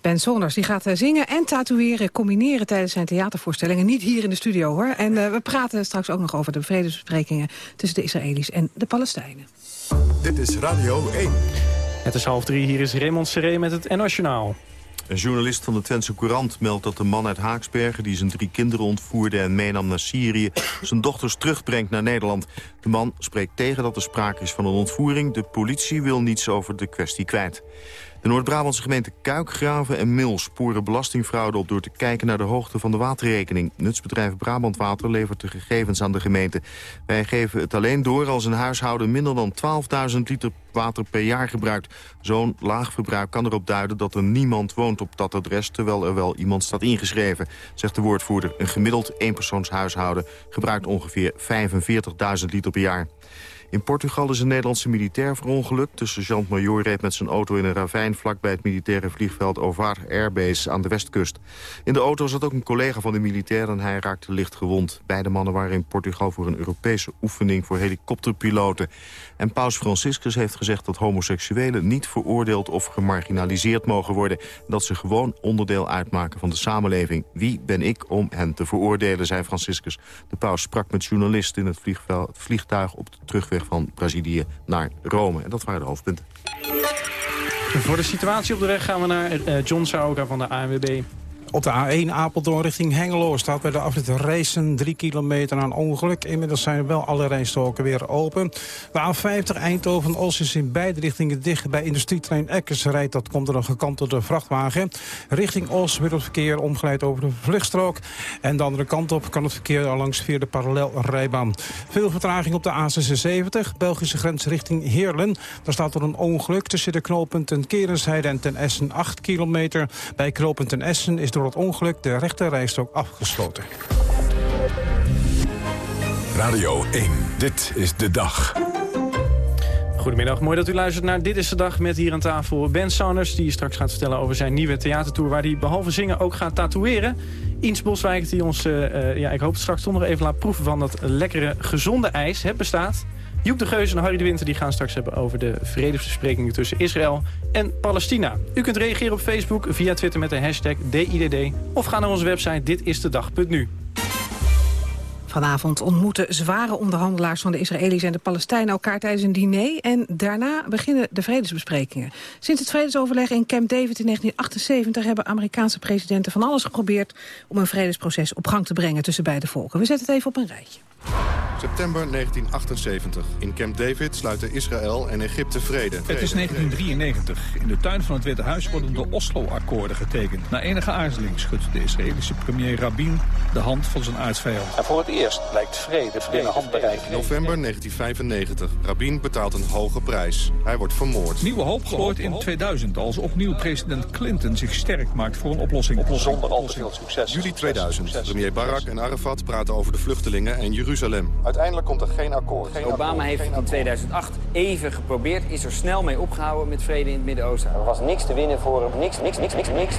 Ben Sonders die gaat eh, zingen en tatoeëren, combineren tijdens zijn theatervoorstellingen. Niet hier in de studio hoor. En eh, we praten straks ook nog over de vredesbesprekingen tussen de Israëli's en de Palestijnen. Dit is Radio 1. Het is half drie, hier is Raymond Seré met het NOS Journaal. Een journalist van de Twentse Courant meldt dat de man uit Haaksbergen... die zijn drie kinderen ontvoerde en meenam naar Syrië... zijn dochters terugbrengt naar Nederland. De man spreekt tegen dat er sprake is van een ontvoering. De politie wil niets over de kwestie kwijt. De Noord-Brabantse gemeente Kuikgraven en Mil sporen belastingfraude op... door te kijken naar de hoogte van de waterrekening. Nutsbedrijf Brabantwater levert de gegevens aan de gemeente. Wij geven het alleen door als een huishouden minder dan 12.000 liter water per jaar gebruikt. Zo'n laag verbruik kan erop duiden dat er niemand woont op dat adres... terwijl er wel iemand staat ingeschreven, zegt de woordvoerder. Een gemiddeld eenpersoonshuishouden gebruikt ongeveer 45.000 liter per jaar. In Portugal is een Nederlandse militair verongelukt. De sergeant-major reed met zijn auto in een ravijn... vlakbij het militaire vliegveld Ovar Airbase aan de westkust. In de auto zat ook een collega van de militair en hij raakte licht gewond. Beide mannen waren in Portugal voor een Europese oefening voor helikopterpiloten. En paus Franciscus heeft gezegd dat homoseksuelen niet veroordeeld of gemarginaliseerd mogen worden. Dat ze gewoon onderdeel uitmaken van de samenleving. Wie ben ik om hen te veroordelen, zei Franciscus. De paus sprak met journalisten in het vliegtuig op de terugweg van Brazilië naar Rome. En dat waren de hoofdpunten. Voor de situatie op de weg gaan we naar eh, John Sauka van de ANWB. Op de A1 Apeldoorn richting Hengelo staat bij de afrit Racen 3 kilometer aan ongeluk. Inmiddels zijn wel alle rijstroken weer open. De A50 Eindhoven-Os is in beide richtingen dicht. Bij industrietrein Ekkers rijdt, dat komt er een gekantelde vrachtwagen. Richting Os wordt het verkeer omgeleid over de vluchtstrook. En de andere kant op kan het verkeer al langs via de parallelrijbaan. Veel vertraging op de A76, Belgische grens richting Heerlen. Daar staat er een ongeluk tussen de knooppunten Kerensheide en Ten Essen 8 kilometer. Bij knooppunt Ten Essen is door het ongeluk de rechte rijstrook afgesloten. Radio 1, dit is de dag. Goedemiddag, mooi dat u luistert naar Dit is de Dag met hier aan tafel Ben Saunders... die straks gaat vertellen over zijn nieuwe theatertour... waar hij behalve zingen ook gaat tatoeëren. Iens Boswijk die ons, eh, eh, ja, ik hoop het straks toch nog even laat proeven... van dat lekkere, gezonde ijs. Het bestaat. Joep de Geus en Harry de Winter die gaan straks hebben over de vredesbesprekingen tussen Israël en Palestina. U kunt reageren op Facebook via Twitter met de hashtag DIDD of ga naar onze website ditistedag.nu. Vanavond ontmoeten zware onderhandelaars van de Israëli's en de Palestijnen elkaar tijdens een diner. En daarna beginnen de vredesbesprekingen. Sinds het vredesoverleg in Camp David in 1978 hebben Amerikaanse presidenten van alles geprobeerd om een vredesproces op gang te brengen tussen beide volken. We zetten het even op een rijtje. September 1978. In Camp David sluiten Israël en Egypte vrede. Het is 1993. In de tuin van het Witte Huis worden de Oslo-akkoorden getekend. Na enige aarzeling schudt de Israëlische premier Rabin de hand van zijn aardsvijand. En voor het eerst lijkt vrede binnen handbereik. November 1995. Rabin betaalt een hoge prijs. Hij wordt vermoord. Nieuwe hoop gegooid in 2000 als opnieuw president Clinton zich sterk maakt voor een oplossing. Zonder al te veel succes. Juli 2000. Premier Barak en Arafat praten over de vluchtelingen en Jeruzalem. Uiteindelijk komt er geen akkoord. Geen Obama akkoord, heeft geen in akkoord. 2008 even geprobeerd, is er snel mee opgehouden met vrede in het Midden-Oosten. Er was niks te winnen voor hem, niks, niks, niks, niks, niks.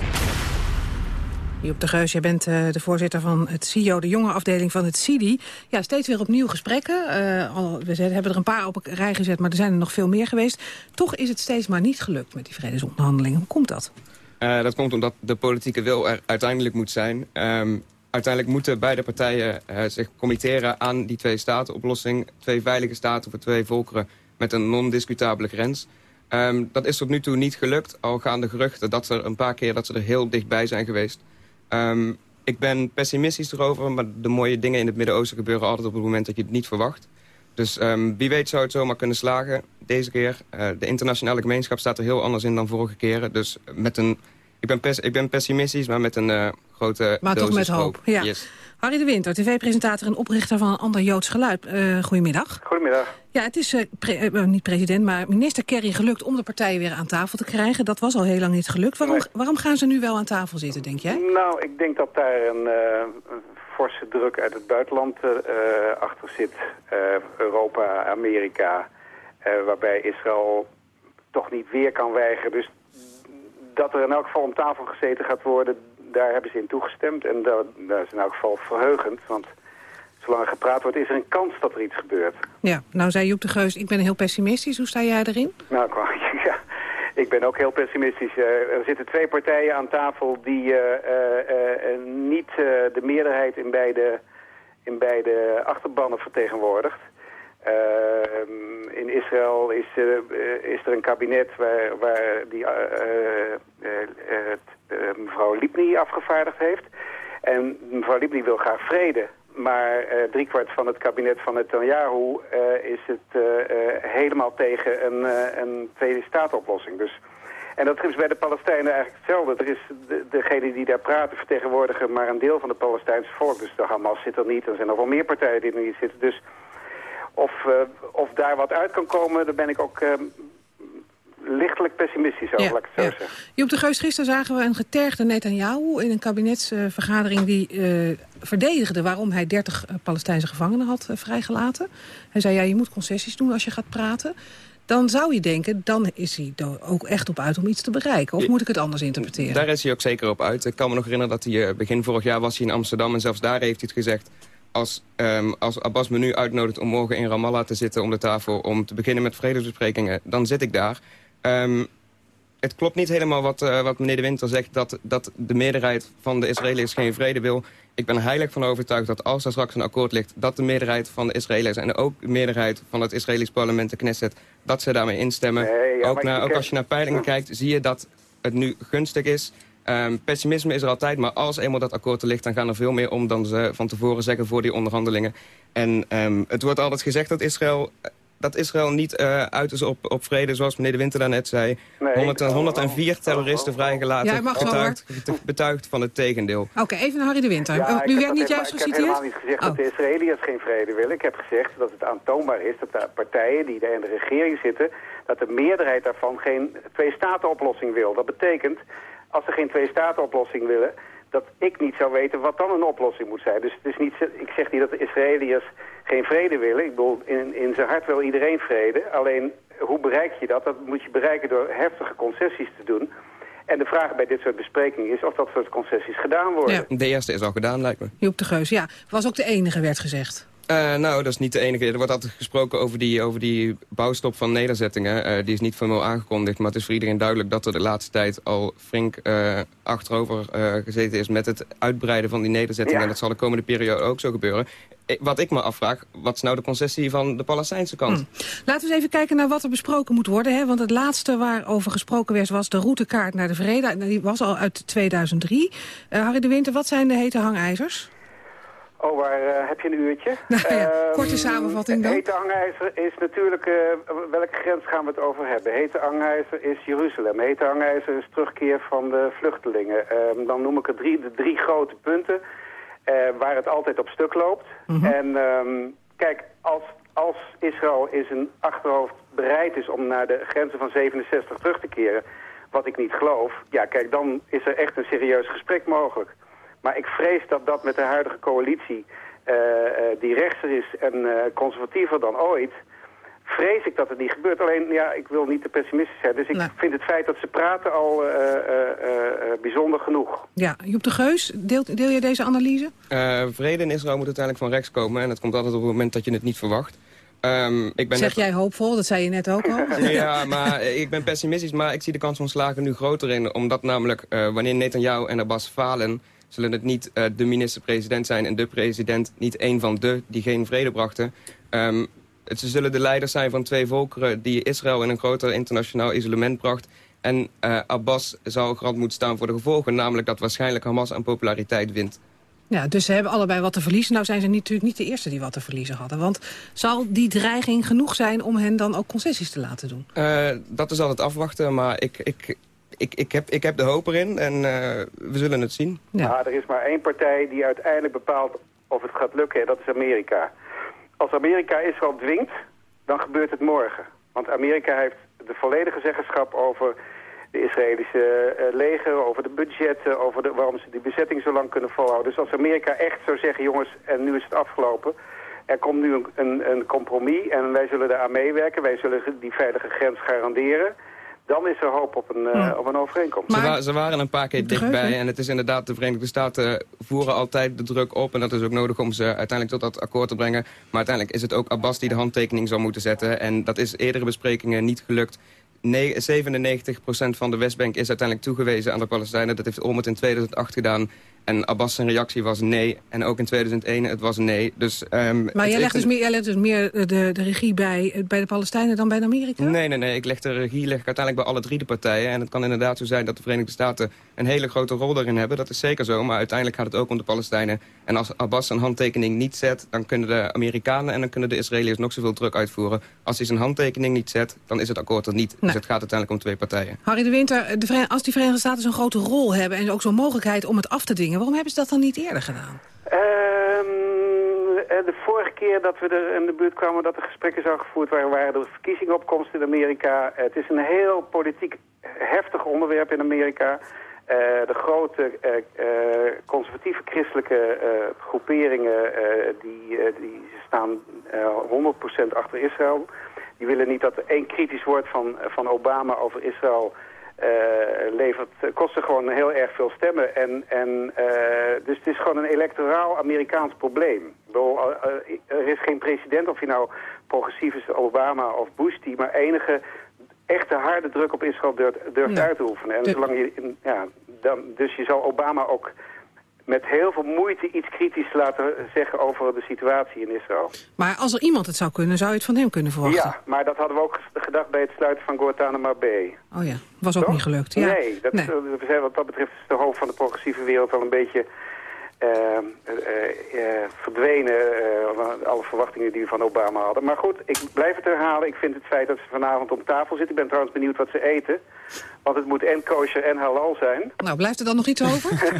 Joep de Geus, jij bent eh, de voorzitter van het CIO, de jonge afdeling van het CIDI. Ja, steeds weer opnieuw gesprekken. Eh, we hebben er een paar op rij gezet, maar er zijn er nog veel meer geweest. Toch is het steeds maar niet gelukt met die vredesonderhandelingen. Hoe komt dat? Eh, dat komt omdat de politieke wil er uiteindelijk moet zijn. Ehm, uiteindelijk moeten beide partijen zich committeren aan die twee statenoplossing. Twee veilige staten voor twee volkeren met een non-discutabele grens. Ehm, dat is tot nu toe niet gelukt. Al gaan de geruchten dat er een paar keer dat ze er heel dichtbij zijn geweest. Ehm, ik ben pessimistisch erover, maar de mooie dingen in het Midden-Oosten gebeuren altijd op het moment dat je het niet verwacht. Dus ehm, wie weet zou het zomaar kunnen slagen. Deze keer, eh, de internationale gemeenschap staat er heel anders in dan vorige keren. Dus met een, ik, ben pes- ik ben pessimistisch, maar met een eh, grote Maar toch met hoop. Ja. Yes. Harry de Winter, tv-presentator en oprichter van een ander Joods geluid. Eh goedemiddag. Goedemiddag. Ja, het is eh, pre- eh, niet president, maar minister Kerry gelukt om de partijen weer aan tafel te krijgen. Dat was al heel lang niet gelukt. Waarom, waarom gaan ze nu wel aan tafel zitten, denk jij? Nou, ik denk dat daar een, forse druk uit het buitenland achter zit. Europa, Amerika, waarbij Israël toch niet weer kan weigeren. Dus dat er in elk geval om tafel gezeten gaat worden, daar hebben ze in toegestemd. En dat, dat is in elk geval verheugend, want zolang er gepraat wordt, is er een kans dat er iets gebeurt. Ja, nou zei Joep de Geus, ik ben heel pessimistisch. Hoe sta jij erin? Nou, ja, ik ben ook heel pessimistisch. Eh, er zitten twee partijen aan tafel die eh, eh, niet de meerderheid in beide, in beide achterbannen vertegenwoordigt. Ehm, in Israël is, eh, eh, is er een kabinet waar, waar die, eh, mevrouw Liebny afgevaardigd heeft. En mevrouw Liebny wil graag vrede. Maar driekwart van het kabinet van Netanyahu is het helemaal tegen een, een tweede staatoplossing. Dus, en dat is bij de Palestijnen eigenlijk hetzelfde. Er is de, degenen die daar praten vertegenwoordigen maar een deel van het Palestijnse volk. Dus de Hamas zit er niet. Er zijn nog wel meer partijen die er niet zitten. Dus of, eh, of daar wat uit kan komen, daar ben ik ook eh, lichtelijk pessimistisch over, Ja, laat ik het zo ja. zeggen. Joep de Geus, gisteren zagen we een getergde Netanyahu in een kabinetsvergadering die eh, verdedigde waarom hij 30 Palestijnse gevangenen had vrijgelaten. Hij zei, ja, je moet concessies doen als je gaat praten. Dan zou je denken, dan is hij er ook echt op uit om iets te bereiken. Of moet ik het anders interpreteren? Daar is hij ook zeker op uit. Ik kan me nog herinneren dat hij eh, begin vorig jaar was hij in Amsterdam... en zelfs daar heeft hij het gezegd... Als, ehm, als Abbas me nu uitnodigt om morgen in Ramallah te zitten om de tafel... om te beginnen met vredesbesprekingen, dan zit ik daar. Ehm, het klopt niet helemaal wat, eh, wat meneer De Winter zegt... Dat, dat de meerderheid van de Israëliërs geen vrede wil. Ik ben heilig van overtuigd dat als er straks een akkoord ligt... dat de meerderheid van de Israëliërs en ook de meerderheid van het Israëlisch parlement, de Knesset... dat ze daarmee instemmen. Nee, ja, ook, ook als je naar peilingen kijkt, zie je dat het nu gunstig is. Ehm, pessimisme is er altijd, maar als eenmaal dat akkoord er ligt... dan gaan er veel meer om dan ze van tevoren zeggen voor die onderhandelingen. En ehm, het wordt altijd gezegd dat Israël, dat Israël niet eh, uit is op, op vrede... zoals meneer De Winter daarnet zei. Nee. 100 en 104 terroristen vrijgelaten, Ja, mag wel, betuigt, betuigt van het tegendeel. Oké, even naar Harry de Winter. Ja, Uh, nu heb werd niet helemaal- juist Ik heb geciteerd? helemaal niet gezegd dat Oh. de Israëliërs geen vrede willen. Ik heb gezegd dat het aantoonbaar is dat de partijen die daar in de regering zitten... dat de meerderheid daarvan geen twee-staten-oplossing wil. Dat betekent, als ze geen twee-staten-oplossing willen... dat ik niet zou weten wat dan een oplossing moet zijn. Dus het is niet, ik zeg niet dat de Israëliërs geen vrede willen. Ik bedoel, in, in zijn hart wil iedereen vrede. Alleen, hoe bereik je dat? Dat moet je bereiken door heftige concessies te doen... En de vraag bij dit soort besprekingen is of dat soort concessies gedaan worden. De eerste is al gedaan, lijkt me. Joep de Geus, ja. Was ook de enige, werd gezegd. Eh, nou, dat is niet de enige. Er wordt altijd gesproken over die, over die bouwstop van nederzettingen. Eh, die is niet formeel aangekondigd, maar het is voor iedereen duidelijk... dat er de laatste tijd al flink eh, achterover gezeten is... met het uitbreiden van die nederzettingen. Ja. En dat zal de komende periode ook zo gebeuren. Wat ik me afvraag, wat is nou de concessie van de Palestijnse kant? Laten we eens even kijken naar wat er besproken moet worden. Hè? Want het laatste waarover gesproken werd was de routekaart naar de vrede. Die was al uit 2003. Eh, Harry de Winter, wat zijn de hete hangijzers? Oh, waar eh, heb je een uurtje? Nou ja, Ehm, korte samenvatting dan. Hete hangijzer is natuurlijk... eh, welke grens gaan we het over hebben? Hete hangijzer is Jeruzalem. Hete hangijzer is terugkeer van de vluchtelingen. Ehm, dan noem ik er drie, de drie grote punten eh, waar het altijd op stuk loopt. En ehm, kijk, als, als Israël in zijn achterhoofd bereid is om naar de grenzen van 67 terug te keren... wat ik niet geloof, ja kijk, dan is er echt een serieus gesprek mogelijk. Maar ik vrees dat dat met de huidige coalitie, eh, eh, die rechtser is en eh, conservatiever dan ooit, vrees ik dat het niet gebeurt. Alleen, ja, ik wil niet te pessimistisch zijn. Dus ik vind het feit dat ze praten al eh, eh, eh, eh, bijzonder genoeg. Ja, Joep de Geus, deelt, deel jij deze analyse? Eh, vrede in Israël moet uiteindelijk van rechts komen. En dat komt altijd op het moment dat je het niet verwacht. Ehm, ik ben Zeg net- jij hoopvol, dat zei je net ook al. Ja, maar ik ben pessimistisch, maar ik zie de kans van slagen nu groter in. Omdat namelijk, eh, wanneer Netanyahu en Abbas falen... zullen het niet eh, de minister-president zijn en de president... niet één van de die geen vrede brachten. Ehm, het, ze zullen de leiders zijn van twee volkeren... die Israël in een groter internationaal isolement bracht. En eh, Abbas zou garant moeten staan voor de gevolgen... namelijk dat waarschijnlijk Hamas aan populariteit wint. Ja, dus ze hebben allebei wat te verliezen. Nou zijn ze natuurlijk niet de eerste die wat te verliezen hadden. Want zal die dreiging genoeg zijn om hen dan ook concessies te laten doen? Eh, dat is altijd afwachten, maar ik, ik, ik, ik, heb, ik heb de hoop erin en eh, we zullen het zien. Ja. er is maar één partij die uiteindelijk bepaalt of het gaat lukken. En dat is Amerika. Als Amerika Israël dwingt, dan gebeurt het morgen. Want Amerika heeft de volledige zeggenschap over de Israëlische eh, leger, over de budgetten, over de, waarom ze die bezetting zo lang kunnen volhouden. Dus als Amerika echt zou zeggen, jongens, en nu is het afgelopen, er komt nu een, een, een compromis en wij zullen daar aan meewerken, wij zullen die veilige grens garanderen, dan is er hoop op een, eh, op een overeenkomst. Ze, wa- ze waren een paar keer dichtbij en het is inderdaad, de Verenigde Staten voeren altijd de druk op. En dat is ook nodig om ze uiteindelijk tot dat akkoord te brengen. Maar uiteindelijk is het ook Abbas die de handtekening zal moeten zetten. En dat is eerdere besprekingen niet gelukt. Nee, 97% van de Westbank is uiteindelijk toegewezen aan de Palestijnen. Dat heeft Olmert in 2008 gedaan. En Abbas zijn reactie was nee. En ook in 2001 het was nee. Dus, ehm, Maar het jij legt dus een- meer, jij legt dus meer de, de regie bij, bij de Palestijnen dan bij de Amerika? Nee, nee, nee. Ik leg de regie leg ik uiteindelijk bij alle drie de partijen. En het kan inderdaad zo zijn dat de Verenigde Staten een hele grote rol daarin hebben. Dat is zeker zo. Maar uiteindelijk gaat het ook om de Palestijnen. En als Abbas zijn handtekening niet zet... dan kunnen de Amerikanen en dan kunnen de Israëliërs nog zoveel druk uitvoeren. Als hij zijn handtekening niet zet, dan is het akkoord er niet. Dus het gaat uiteindelijk om twee partijen. Harry de Winter, de Veren- als die Verenigde Staten zo'n grote rol hebben... en ook zo'n mogelijkheid om het af te waarom hebben ze dat dan niet eerder gedaan? Ehm, eh, de vorige keer dat we er in de buurt kwamen dat er gesprekken zijn gevoerd waren, waren er verkiezingsopkomst in Amerika. Het is een heel politiek heftig onderwerp in Amerika. Eh, de grote eh, conservatieve christelijke groeperingen die, die staan eh 100% achter Israël. Die willen niet dat er één kritisch woord van, van Obama over Israël eh, levert, kost er gewoon heel erg veel stemmen. En, en, eh, dus het is gewoon een electoraal Amerikaans probleem. Eh, eh, er is geen president, of je nou progressief is, Obama of Bush, die maar enige echte harde druk op Israël durft, durft uit te oefenen. En zolang je, ja, dan, dus je zou Obama ook met heel veel moeite iets kritisch laten zeggen over de situatie in Israël. Maar als er iemand het zou kunnen, zou je het van hem kunnen verwachten. Ja, maar dat hadden we ook gedacht bij het sluiten van Guantanamo Bay. Oh ja, was ook Toch? niet gelukt. Ja. Nee, dat, Nee. eh, we zijn wat dat betreft is de hoofd van de progressieve wereld al een beetje verdwenen. eh, alle verwachtingen die we van Obama hadden. Maar goed, ik blijf het herhalen. Ik vind het feit dat ze vanavond om tafel zitten. Ik ben trouwens benieuwd wat ze eten. Want het moet en kosher en halal zijn. Nou, blijft er dan nog iets over?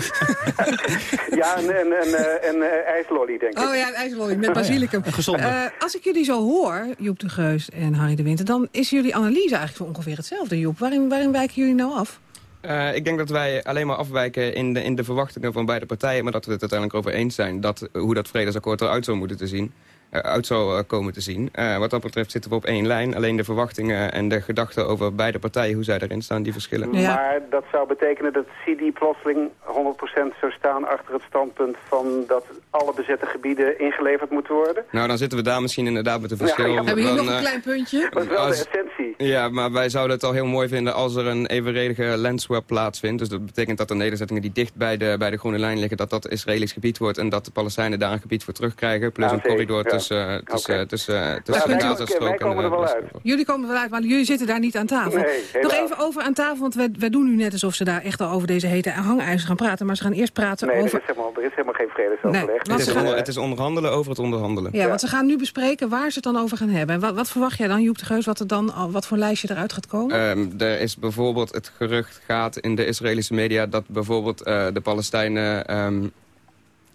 Ja, en, en, en, eh, en eh, ijslolly, denk ik. Oh ja, een ijsrolling met basilicum. Gezonde. Eh, als ik jullie zo hoor, Joep de Geus en Harry de Winter... dan is jullie analyse eigenlijk zo ongeveer hetzelfde, Joep. Waarin, waarin wijken jullie nou af? Eh, ik denk dat wij alleen maar afwijken in de, in de verwachtingen van beide partijen... maar dat we het uiteindelijk over eens zijn dat, hoe dat vredesakkoord eruit zou moeten te zien. Eh, uit zou eh, komen te zien. Eh, wat dat betreft zitten we op één lijn. Alleen de verwachtingen en de gedachten over beide partijen... hoe zij erin staan, die verschillen. Maar dat zou betekenen dat CD plotseling 100% zou staan achter het standpunt van dat alle bezette gebieden ingeleverd moeten worden. Nou, dan zitten we daar misschien inderdaad met een verschil. Ja, ja. Hebben jullie Dan, nog een klein puntje? Dat is wel Als- de essentie. Ja, maar wij zouden het al heel mooi vinden als er een evenredige landswap plaatsvindt. Dus dat betekent dat de nederzettingen die dicht bij de, bij de groene lijn liggen... dat dat Israëlisch gebied wordt en dat de Palestijnen daar een gebied voor terugkrijgen. Plus Ja, een corridor ja. Tussen, tussen, tussen, Daar tussen u- Gazastrook en er. Jullie komen wel uit, maar jullie zitten daar niet aan tafel. Nee, Nog even over aan tafel, want wij, wij doen nu net alsof ze daar echt al over deze hete hangijzer gaan praten. Maar ze gaan eerst praten Nee, er over... helemaal, er is helemaal geen vredesoverleg. Nee, Het is, ze gaan- onder- het is onderhandelen over het onderhandelen. Ja, want ze gaan nu bespreken waar ze het dan over gaan hebben. En wat, wat verwacht jij dan, Joep de Geus, wat, er dan, wat voor lijstje eruit gaat komen? Ehm, er is bijvoorbeeld het gerucht gaat in de Israëlische media... dat bijvoorbeeld eh, de Palestijnen ehm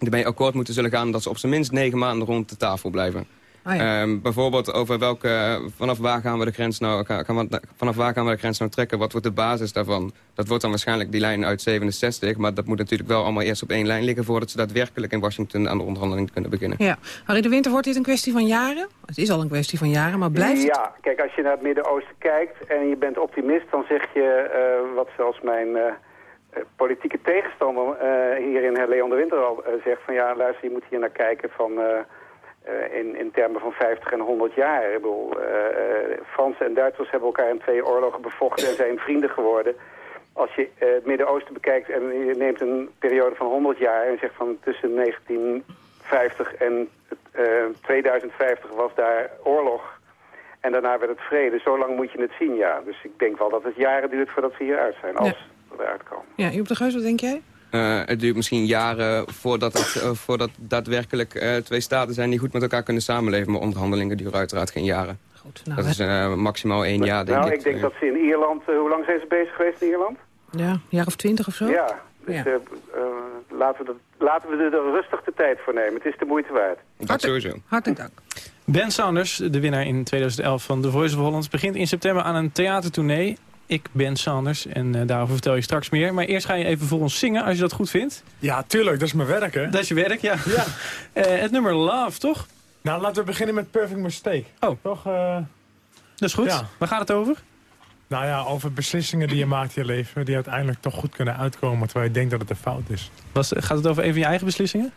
ermee akkoord moeten zullen gaan... dat ze op zijn minst negen maanden rond de tafel blijven. Ah, ja. Ehm, bijvoorbeeld over welke, vanaf waar gaan we de grens nou, gaan, we- vanaf waar gaan we de grens nou trekken? Wat wordt de basis daarvan? Dat wordt dan waarschijnlijk die lijn uit 67, maar dat moet natuurlijk wel allemaal eerst op één lijn liggen voordat ze daadwerkelijk in Washington aan de onderhandeling kunnen beginnen. Ja. Harry de Winter, wordt dit een kwestie van jaren? Het is al een kwestie van jaren, maar blijft het... Ja, kijk, als je naar het Midden-Oosten kijkt en je bent optimist... dan zeg je, eh, wat zelfs mijn eh, politieke tegenstander eh, hierin, eh, Leon de Winter, al eh, zegt... van ja, luister, je moet hier naar kijken van... eh, eh, in, in termen van 50 en 100 jaar. Ik bedoel, eh, eh, Fransen en Duitsers hebben elkaar in twee oorlogen bevochten en zijn vrienden geworden. Als je eh, het Midden-Oosten bekijkt en je neemt een periode van 100 jaar en zegt van tussen 1950 en eh, 2050 was daar oorlog. En daarna werd het vrede. Zo lang moet je het zien, ja. Dus ik denk wel dat het jaren duurt voordat we hieruit zijn, als we eruit komen. Ja, Joep de Geus, wat denk jij? Eh, het duurt misschien jaren voordat, het, eh, voordat daadwerkelijk eh, twee staten zijn die goed met elkaar kunnen samenleven. Maar onderhandelingen duren uiteraard geen jaren. Goed, dat is eh, maximaal één jaar, denk nou, ik. ik denk dat ze in Ierland... eh, hoe lang zijn ze bezig geweest in Ierland? Ja, een jaar of twintig of zo? Ja, dus Ja. eh, eh, laten, we dat, laten we er rustig de tijd voor nemen. Het is de moeite waard. Dat sowieso. Hartelijk dank. Ben Saunders, de winnaar in 2011 van The Voice of Holland... begint in september aan een theatertournee. Ik ben Saunders en eh, daarover vertel je straks meer. Maar eerst ga je even voor ons zingen, als je dat goed vindt. Ja, tuurlijk. Dat is mijn werk, hè? Dat is je werk, ja. Ja. Eh, het nummer Love, toch? Nou, laten we beginnen met Perfect Mistake. Oh. Toch? eh, Dat is goed. Ja. Waar gaat het over? nou ja, over beslissingen die je maakt in je leven... die uiteindelijk toch goed kunnen uitkomen... terwijl je denkt dat het een fout is. Was, gaat het over een van je eigen beslissingen?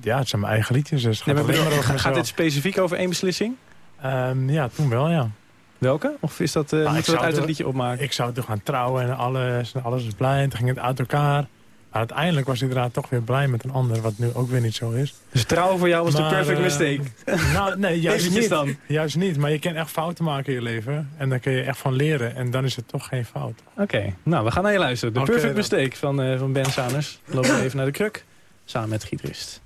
Ja, het zijn mijn eigen liedjes, dus het Nee, gaat maar bedoel, gaat dit specifiek over één beslissing? Ehm, ja, toen wel, ja. Welke? Of is dat, Nou, moeten we het uit het liedje opmaken? Ik zou toch gaan trouwen en alles, en alles is blij. En toen ging het uit elkaar. Maar uiteindelijk was hij daarna toch weer blij met een ander, wat nu ook weer niet zo is. Dus trouw voor jou was de perfect eh, mistake. Nou, nee, juist niet. dan. Juist niet, maar je kan echt fouten maken in je leven. En daar kun je echt van leren. En dan is het toch geen fout. Oké, nou, we gaan naar je luisteren. De perfect dan. mistake van, eh, van Ben Saners. Lopen we even naar de kruk, samen met gitarist.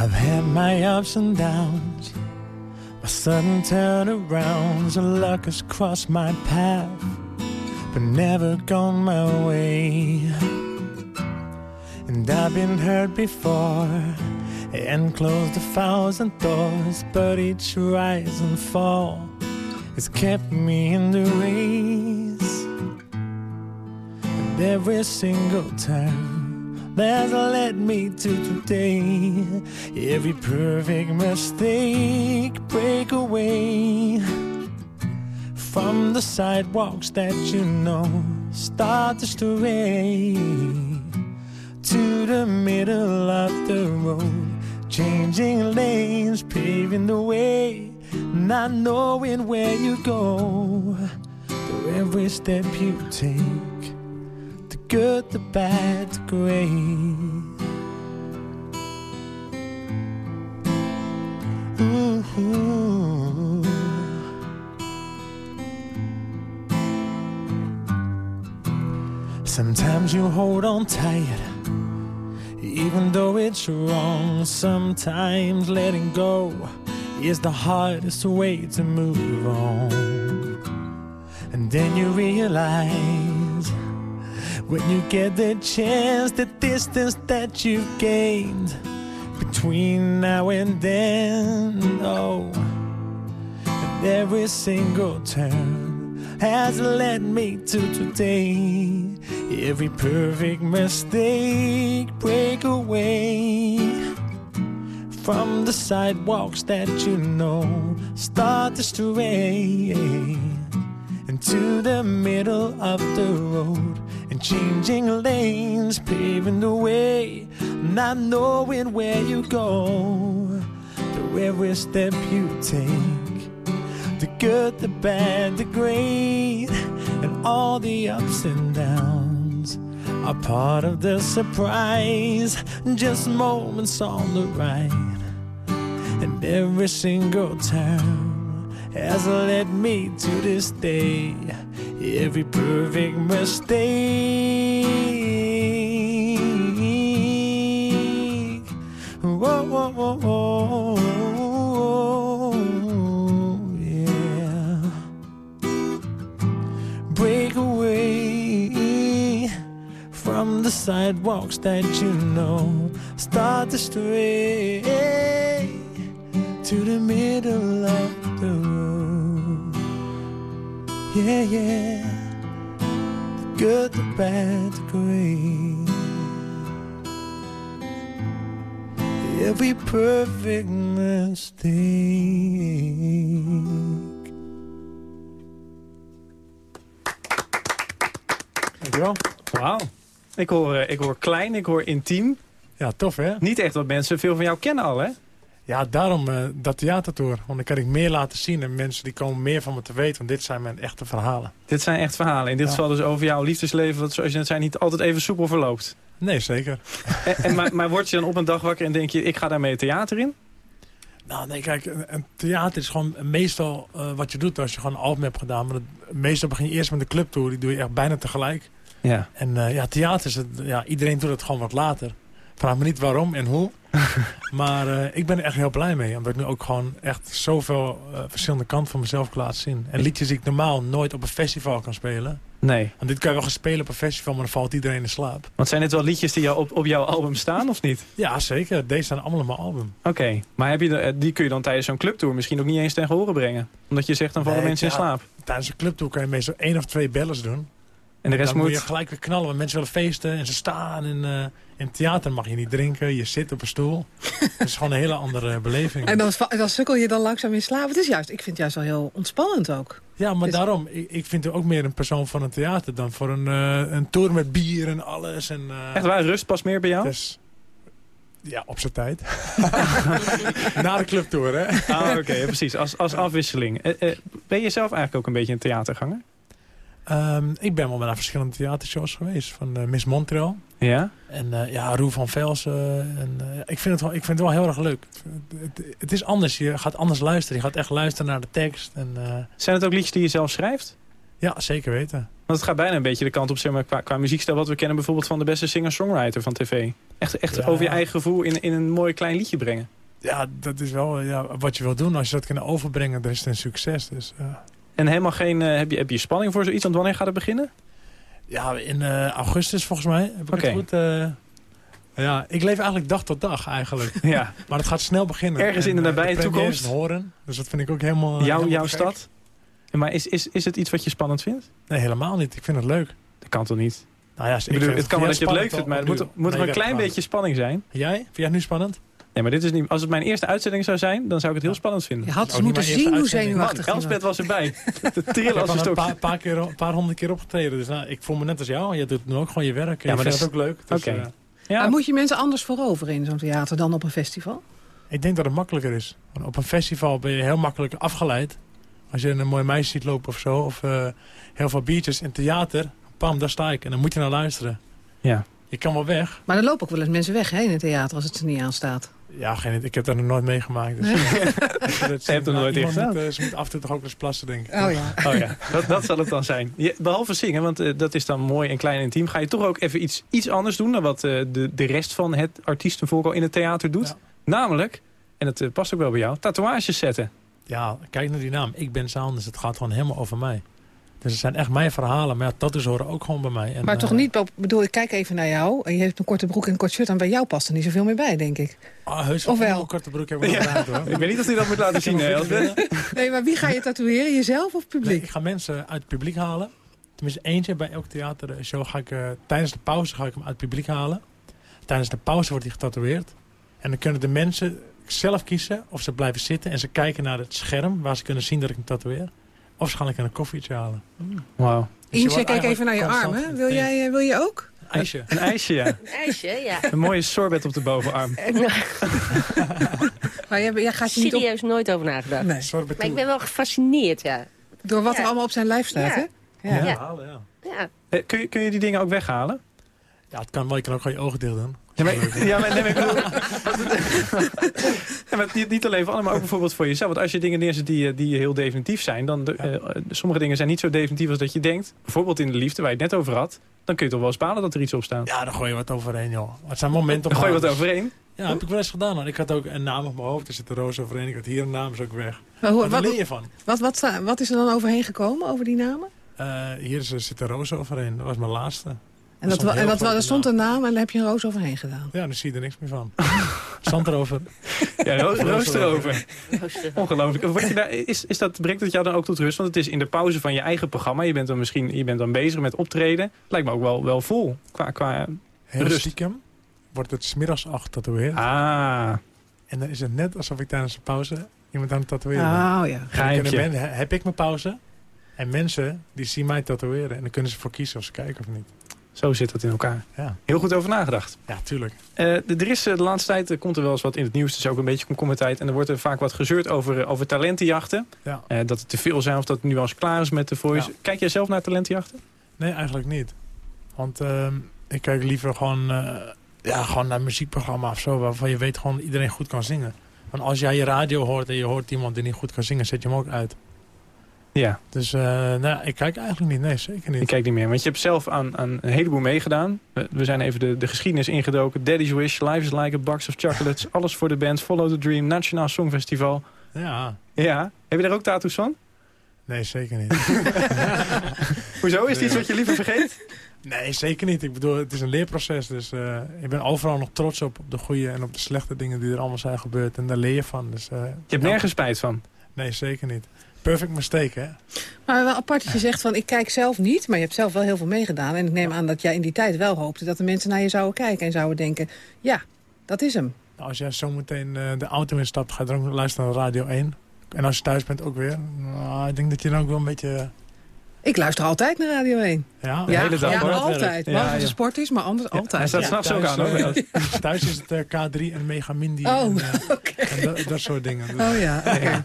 I've had my ups and downs, my sudden turnarounds, and luck has crossed my path, but never gone my way. And I've been hurt before, and closed a thousand doors, but each rise and fall has kept me in the race. And every single time that's led me to today. Every perfect mistake break away from the sidewalks that you know start to stray to the middle of the road, changing lanes, paving the way, not knowing where you go. Through every step you take good, the bad, the great. Ooh. Sometimes you hold on tight, even though it's wrong. Sometimes letting go is the hardest way to move on. And then you realize when you get the chance, the distance that you've gained between now and then. Oh, and every single turn has led me to today. Every perfect mistake break away from the sidewalks that you know start to stray into the middle of the road changing lanes, paving the way, not knowing where you go. Through every step you take, the good, the bad, the great, and all the ups and downs are part of the surprise. Just moments on the ride, and every single turn has led me to this day. Every perfect mistake. Whoa, whoa, whoa, whoa, yeah. Break away from the sidewalks that you know. Start to stray to the middle of the road. Yeah, yeah. Good, the bad, the great. Every perfect mistake. Dankjewel. Wauw. Ik hoor, eh, ik hoor klein, ik hoor intiem. Ja, tof hè? Niet echt wat mensen veel van jou kennen al, hè? Ja, daarom eh, dat theatertour. Want dan kan ik meer laten zien en mensen die komen meer van me te weten. Want dit zijn mijn echte verhalen. Dit zijn echt verhalen. In dit Ja. geval dus over jouw liefdesleven... wat zoals je net zei, niet altijd even soepel verloopt. Nee, zeker. En, en, maar, maar word je dan op een dag wakker en denk je... ik ga daarmee het theater in? Nou, nee, kijk, een, theater is gewoon meestal eh, wat je doet als je gewoon een album hebt gedaan. Maar meestal begin je eerst met de clubtour, die doe je echt bijna tegelijk. Ja. En eh, ja, theater is het, ja, iedereen doet het gewoon wat later. Vraag me niet waarom en hoe. maar eh, ik ben er echt heel blij mee. Omdat ik nu ook gewoon echt zoveel eh, verschillende kanten van mezelf laten zien. En liedjes die ik normaal nooit op een festival kan spelen. Nee. Want dit kan je wel gaan spelen op een festival, maar dan valt iedereen in slaap. Want zijn dit wel liedjes die jou op, op jouw album staan, of niet? Ja, zeker. Deze staan allemaal op mijn album. Oké, maar heb je de, eh, die kun je dan tijdens zo'n clubtour misschien ook niet eens tegen horen brengen? Omdat je zegt, dan vallen Nee, mensen in slaap. Tijdens een clubtour kan je meestal één of twee bellers doen. En de rest dan moet moet... je gelijk weer knallen, want mensen willen feesten en ze staan. En, in het theater mag je niet drinken, je zit op een stoel. Het is gewoon een hele andere beleving. En dan, sukkel je dan langzaam in slaap. Het is juist, ik vind het juist wel heel ontspannend ook. Ja, maar daarom, ik, ik vind u ook meer een persoon van een theater dan voor een, eh, een tour met bier en alles. En, eh, Echt waar, rust pas meer bij jou? Dus, ja, op zijn tijd. Na de clubtour, hè? Ah, oké, precies. Als, als afwisseling. Eh, eh, ben je zelf eigenlijk ook een beetje een theaterganger? Ehm, ik ben wel naar verschillende theatershows geweest. Van eh, Miss Montreal. Ja? En eh, ja, Roel van Velsen. En, eh, ik, vind het wel, ik vind het wel heel erg leuk. Het, het, het is anders. Je gaat anders luisteren. Je gaat echt luisteren naar de tekst. En, Zijn het ook liedjes die je zelf schrijft? ja, zeker weten. Want het gaat bijna een beetje de kant op zeg maar, qua, qua muziekstijl... wat we kennen bijvoorbeeld van de beste singer-songwriter van tv. Echt, echt Ja. over je eigen gevoel in, in een mooi klein liedje brengen. Ja, dat is wel ja, wat je wil doen. Als je dat kan overbrengen, dan is het een succes. Dus, En helemaal geen... eh, heb, je, heb je spanning voor zoiets? Want wanneer gaat het beginnen? ja, in eh, augustus volgens mij. Heb ik het goed? eh, ja, ik leef eigenlijk dag tot dag eigenlijk. Ja. Maar het gaat snel beginnen. Ergens in de nabije toekomst. Horen. Dus dat vind ik ook helemaal... Jouw, helemaal jouw stad? Maar is, is, is het iets wat je spannend vindt? Nee, helemaal niet. Ik vind het leuk. Dat kan toch niet? Nou ja, Ik bedoel, het kan wel dat je het leuk vindt, maar er moet, het moet er een klein beetje spanning zijn. Jij? Vind jij het nu spannend? Nee, maar dit is niet, als het mijn eerste uitzending zou zijn, dan zou ik het heel spannend vinden. Je had ze moeten zien hoe zenuwachtig je Elspeth was erbij. De trillen als een al een paar, paar, keer, een paar honderd keer opgetreden. Dus nou, ik voel me net als jou. Je doet nu ook gewoon je werk. Ja, maar dat is- ook leuk. Dus, Oké. eh, Ja. Maar moet je mensen anders voorover in zo'n theater dan op een festival? ik denk dat het makkelijker is. Want op een festival ben je heel makkelijk afgeleid. Als je een mooi meisje ziet lopen of zo. Of eh, heel veel biertjes. In theater, pam, daar sta ik. En dan moet je naar luisteren. Ja. Je kan wel weg. Maar er lopen ook wel eens mensen weg hè, in het theater als het er niet aan staat. Ja, geen, ik heb dat nog nooit meegemaakt. Dus. Dat- Je hebt er nooit in moet, eh, Ze moet af en toe toch ook eens plassen, denk ik. Oh ja. Oh ja, dat, dat zal het dan zijn. Je, behalve zingen, want eh, dat is dan mooi en klein en intiem... ga je toch ook even iets, iets anders doen... dan wat eh, de, de rest van het artiestenvolk al in het theater doet. Ja. Namelijk, en dat past ook wel bij jou, tatoeages zetten. Ja, kijk naar die naam. Ik ben Saunders. Het gaat gewoon helemaal over mij. Dus het zijn echt mijn verhalen. Maar ja, tattoos horen ook gewoon bij mij. En, Maar toch eh, niet, ik bedoel, ik kijk even naar jou. En je hebt een korte broek en een kort shirt aan. Bij jou past er niet zoveel meer bij, denk ik. Ah, heus Of wel? Een korte broek heb ik wel gedaan, hoor. Ik weet niet of hij dat moet laten zien. Nee, maar wie ga je tatoeëren? Jezelf of Nee, publiek? ik ga mensen uit het publiek halen. Tenminste, eentje bij elk theatershow ga ik... eh, tijdens de pauze ga ik hem uit het publiek halen. Tijdens de pauze wordt hij getatoeëerd. En dan kunnen de mensen zelf kiezen of ze blijven zitten... en ze kijken naar het scherm waar ze kunnen zien dat ik hem tatoeëer. Of ze gaan lekker een koffietje halen. Wauw. Dus Ientje, wordt kijk even naar je constant Wil jij, eh, wil je ook? IJsje. Een ijsje, ja. Een ijsje, ja. Een mooie sorbet op de bovenarm. Maar jij, jij gaat je niet op... Serieus nooit over nagedacht. Nee. Maar ik ben wel gefascineerd, ja. Door wat Ja. er allemaal op zijn lijf staat, Ja. hè? Ja, Ja. halen, ja. ja. Eh, kun, je, kun je die dingen ook weghalen? Ja, het kan wel. Je kan ook gewoon je ogen dicht doen. Ja, maar, ja, maar, nee, maar ik bedoel... ja, maar niet, niet alleen voor anderen, maar ook bijvoorbeeld voor jezelf. Want als je dingen neerzet die, eh, die heel definitief zijn... dan de, eh, sommige dingen zijn niet zo definitief als dat je denkt. Bijvoorbeeld in de liefde, waar je het net over had. Dan kun je toch wel eens balen dat er iets op staat. Ja, dan gooi je wat overheen, joh. Het zijn momenten... Dan gooi je wat overheen. Ja, heb ik wel eens gedaan. hoor. Ik had ook een naam op mijn hoofd. Er zit een roos overheen. Ik had hier een naam, is ook weg. Maar hoe- wat, leer je van. wat, wat, sta- wat is er dan overheen gekomen, over die namen? Eh, hier is- zit een roos overheen. Dat was mijn laatste. En, dat, en dat, er stond naam. een naam en daar heb je een roos overheen gedaan. Ja, daar zie je er niks meer van. Zand erover. Ja, ro- roos erover. Ongelooflijk. Word je daar, is, is dat, brengt het jou dan ook tot rust? Want het is in de pauze van je eigen programma. Je bent dan misschien je bent dan bezig met optreden. Lijkt me ook wel, wel vol. Qua, qua... Heel Rust. stiekem wordt het smiddags acht getatoeëerd. Ah, En dan is het net alsof ik tijdens de pauze iemand aan het tatoeëren ben. Oh ja. Dan geheimtje. heb ik mijn pauze. En mensen die zien mij tatoeëren. En dan kunnen ze voor kiezen of ze kijken of niet. Zo zit dat in elkaar. Ja, Heel goed over nagedacht. ja tuurlijk. De- er is eh, de laatste tijd, er komt er wel eens wat in het nieuws. Het is ook een beetje komkommertijd. En er wordt er vaak wat gezeurd over, eh, over talentenjachten. Ja. Dat het te veel zijn of dat het nu al eens klaar is met de voice. Ja. Kijk jij zelf naar talentenjachten? Nee, eigenlijk niet. Want ehm, ik kijk liever gewoon, ja, gewoon naar een muziekprogramma of zo... waarvan je weet gewoon iedereen goed kan zingen. Want als jij je radio hoort en je hoort iemand die niet goed kan zingen... zet je hem ook uit. Ja, Dus eh, nou, ik kijk eigenlijk niet. Nee, zeker niet. ik kijk niet meer. Want je hebt zelf aan, aan een heleboel meegedaan. We, we zijn even de, de geschiedenis ingedoken. Daddy's Wish, Life is Like a Box of Chocolates. Alles voor de band, Follow the Dream, Nationaal Songfestival. Ja, Ja, heb je daar ook tattoos van? nee, zeker niet. Hoezo? Is het iets wat je liever vergeet? nee, zeker niet. Ik bedoel, het is een leerproces. Dus eh, ik ben overal nog trots op, op de goede en op de slechte dingen die er allemaal zijn gebeurd. En daar leer je van. Dus, eh, Je hebt nergens spijt van. Nee, zeker niet. Perfect mistake, hè? Maar wel apart dat je zegt van ik kijk zelf niet, maar je hebt zelf wel heel veel meegedaan. En ik neem aan dat jij in die tijd wel hoopte dat de mensen naar je zouden kijken en zouden denken, ja, dat is hem. Nou, Als jij zometeen eh, de auto instapt, ga je dan ook luisteren naar Radio 1. En als je thuis bent ook weer. Nou, ik denk dat je dan ook wel een beetje... Ik luister altijd naar Radio 1. Ja, Ja, ja, altijd. Behalve als het sport is, maar anders altijd. hij staat Ja. s'nachts ook Thuis, aan, hoor. Thuis is het eh, K3 en Megamindi Oh, en, eh, en dat, dat soort dingen. Oh ja, oké.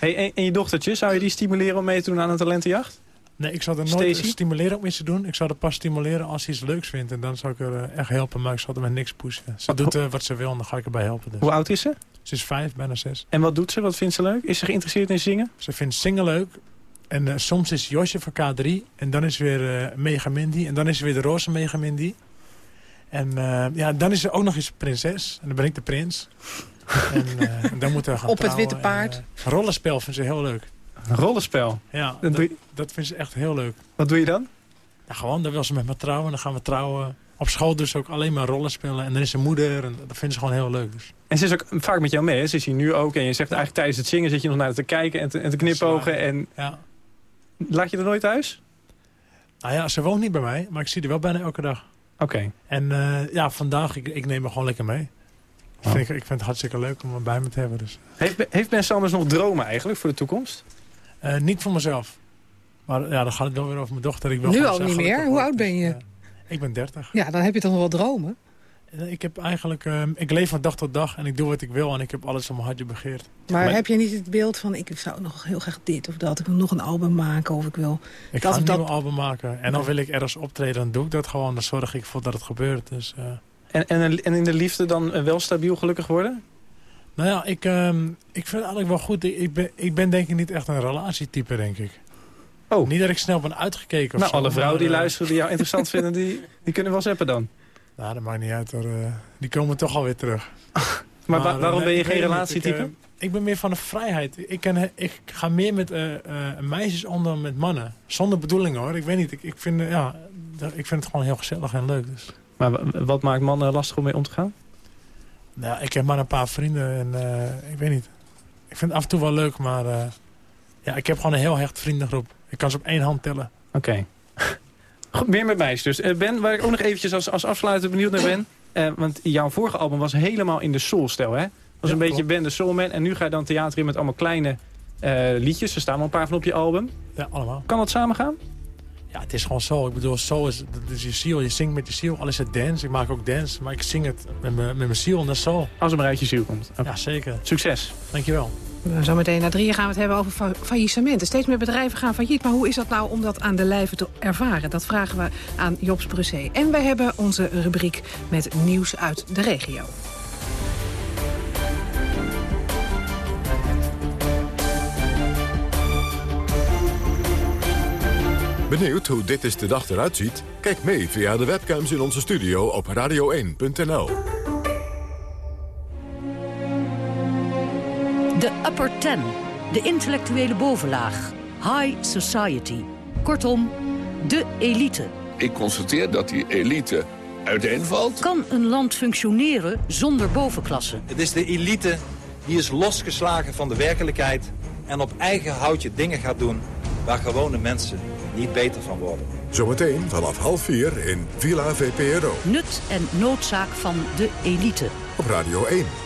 Hey, en, en je dochtertje, zou je die stimuleren om mee te doen aan een talentenjacht? Nee, ik zou er nooit Stacey? stimuleren om iets te doen. Ik zou er pas stimuleren als hij iets leuks vindt. En dan zou ik er eh, echt helpen, maar ik zal er met niks pushen. Ze doet eh, wat ze wil en dan ga ik erbij helpen. Dus. Hoe oud is ze? Ze is vijf, bijna zes. En wat doet ze? Wat vindt ze leuk? Is ze geïnteresseerd in zingen? Ze vindt zingen leuk. En eh, soms is Josje voor K3. En dan is weer eh Megamindi. En dan is weer de roze Megamindi. En eh, ja, dan is er ook nog eens prinses. En dan ben ik de prins. en eh, dan moeten we gaan Op het witte paard. En, rollenspel vindt ze heel leuk. Een rollenspel? Ja, Dat dat, doe je- dat vindt ze echt heel leuk. Wat doe je dan? Ja, gewoon, dan wil ze met me trouwen. Dan gaan we trouwen. Op school dus ook alleen maar rollen spelen. En dan is ze moeder. En dat vindt ze gewoon heel leuk. Dus. En ze is ook vaak met jou mee, hè? Ze is hier nu ook. En je zegt eigenlijk tijdens het zingen zit je nog naar te kijken en te, en te knipogen. En Ja. Laat je er nooit thuis? Nou ja, ze woont niet bij mij. Maar ik zie haar wel bijna elke dag. Oké. En eh, ja, vandaag, ik, ik neem haar gewoon lekker mee. Ik, vind, ik vind het hartstikke leuk om haar bij me te hebben. Dus. Heeft, heeft Ben Sanders nog dromen eigenlijk voor de toekomst? Eh, niet voor mezelf. Maar ja, dan gaat het wel weer over mijn dochter. Ik wil Nu al niet meer? Hoe oud ben je? Ik ben 30. Ja, dan heb je toch nog wel dromen? Eh, Ik heb eigenlijk, eh, ik leef van dag tot dag en ik doe wat ik wil en ik heb alles om mijn hartje begeerd. Maar, heb je niet het beeld van ik zou nog heel graag dit of dat, ik wil nog een album maken of ik wil... Ik dat ga een dat... nieuwe album maken en dan wil ik ergens optreden, dan doe ik dat gewoon. Dan zorg ik voor dat het gebeurt. Dus, eh, En, en, en in de liefde dan wel stabiel gelukkig worden? Nou ja, ik, ehm, ik vind het eigenlijk wel goed. Ik, ik ben, ik ben denk ik niet echt een relatietype, denk ik. Oh. Niet dat ik snel ben uitgekeken of Nou, zo, alle vrouwen maar, die luisteren die jou interessant vinden, die, die kunnen wel zappen dan. Nou, dat maakt niet uit hoor. eh, die komen toch alweer terug. Maar, eh, waarom ben je geen relatietype? Ik, eh, ik ben meer van de vrijheid. Ik, ken, ik ga meer met meisjes om dan met mannen. Zonder bedoeling hoor. Ik weet niet. Ik, ik, vind, ja, ik vind het gewoon heel gezellig en leuk. Dus. Maar wa- wat maakt mannen lastig om mee om te gaan? Nou, ik heb maar een paar vrienden en ik weet niet. Ik vind het af en toe wel leuk, maar ja, ik heb gewoon een heel hecht vriendengroep. Ik kan ze op één hand tellen. Oké. Meer met meisjes dus. Eh, ben, waar ik ook nog eventjes als, als afsluiter benieuwd naar ben. eh, want jouw vorige album was helemaal in de soulstijl, hè? was een beetje. Ben de Soulman. En nu ga je dan theater in met allemaal kleine eh, liedjes. Er staan wel een paar van op je album. Ja, allemaal. Kan dat samen gaan? Ja, het is gewoon soul. Ik bedoel, soul is, dat is je ziel. Je zingt met je ziel. Al is het dance. Ik maak ook dance. Maar ik zing het met mijn met mijn ziel en dat is soul. Als het maar uit je ziel komt. Oké. Ja, zeker. Succes. Dankjewel. Nou, Zometeen na drieën gaan we het hebben over fa- faillissementen. Steeds meer bedrijven gaan failliet. Maar hoe is dat nou om dat aan de lijve te ervaren? Dat vragen we aan Jobs Brussé. En wij hebben onze rubriek met nieuws uit de regio. Benieuwd hoe dit is de dag eruit ziet? Kijk mee via de webcams in onze studio op radio1.nl. De upper ten, de intellectuele bovenlaag. High society. Kortom, de elite. Ik constateer dat die elite uiteenvalt. Kan een land functioneren zonder bovenklasse? Het is de elite die is losgeslagen van de werkelijkheid... en op eigen houtje dingen gaat doen waar gewone mensen niet beter van worden. Zometeen vanaf half vier in Villa VPRO Nut en noodzaak van de elite. op Radio 1.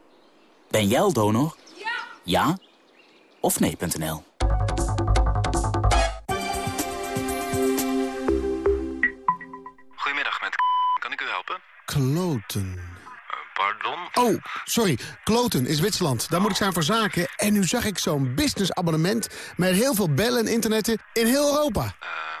Ben jij al donor? Ja of nee.nl. Goedemiddag, met kan ik u helpen? Kloten. Pardon? Oh, sorry. Kloten is Zwitserland. Daar moet ik zijn voor zaken. En nu zag ik zo'n businessabonnement met heel veel bellen en internetten in heel Europa. Even kijken. Eh,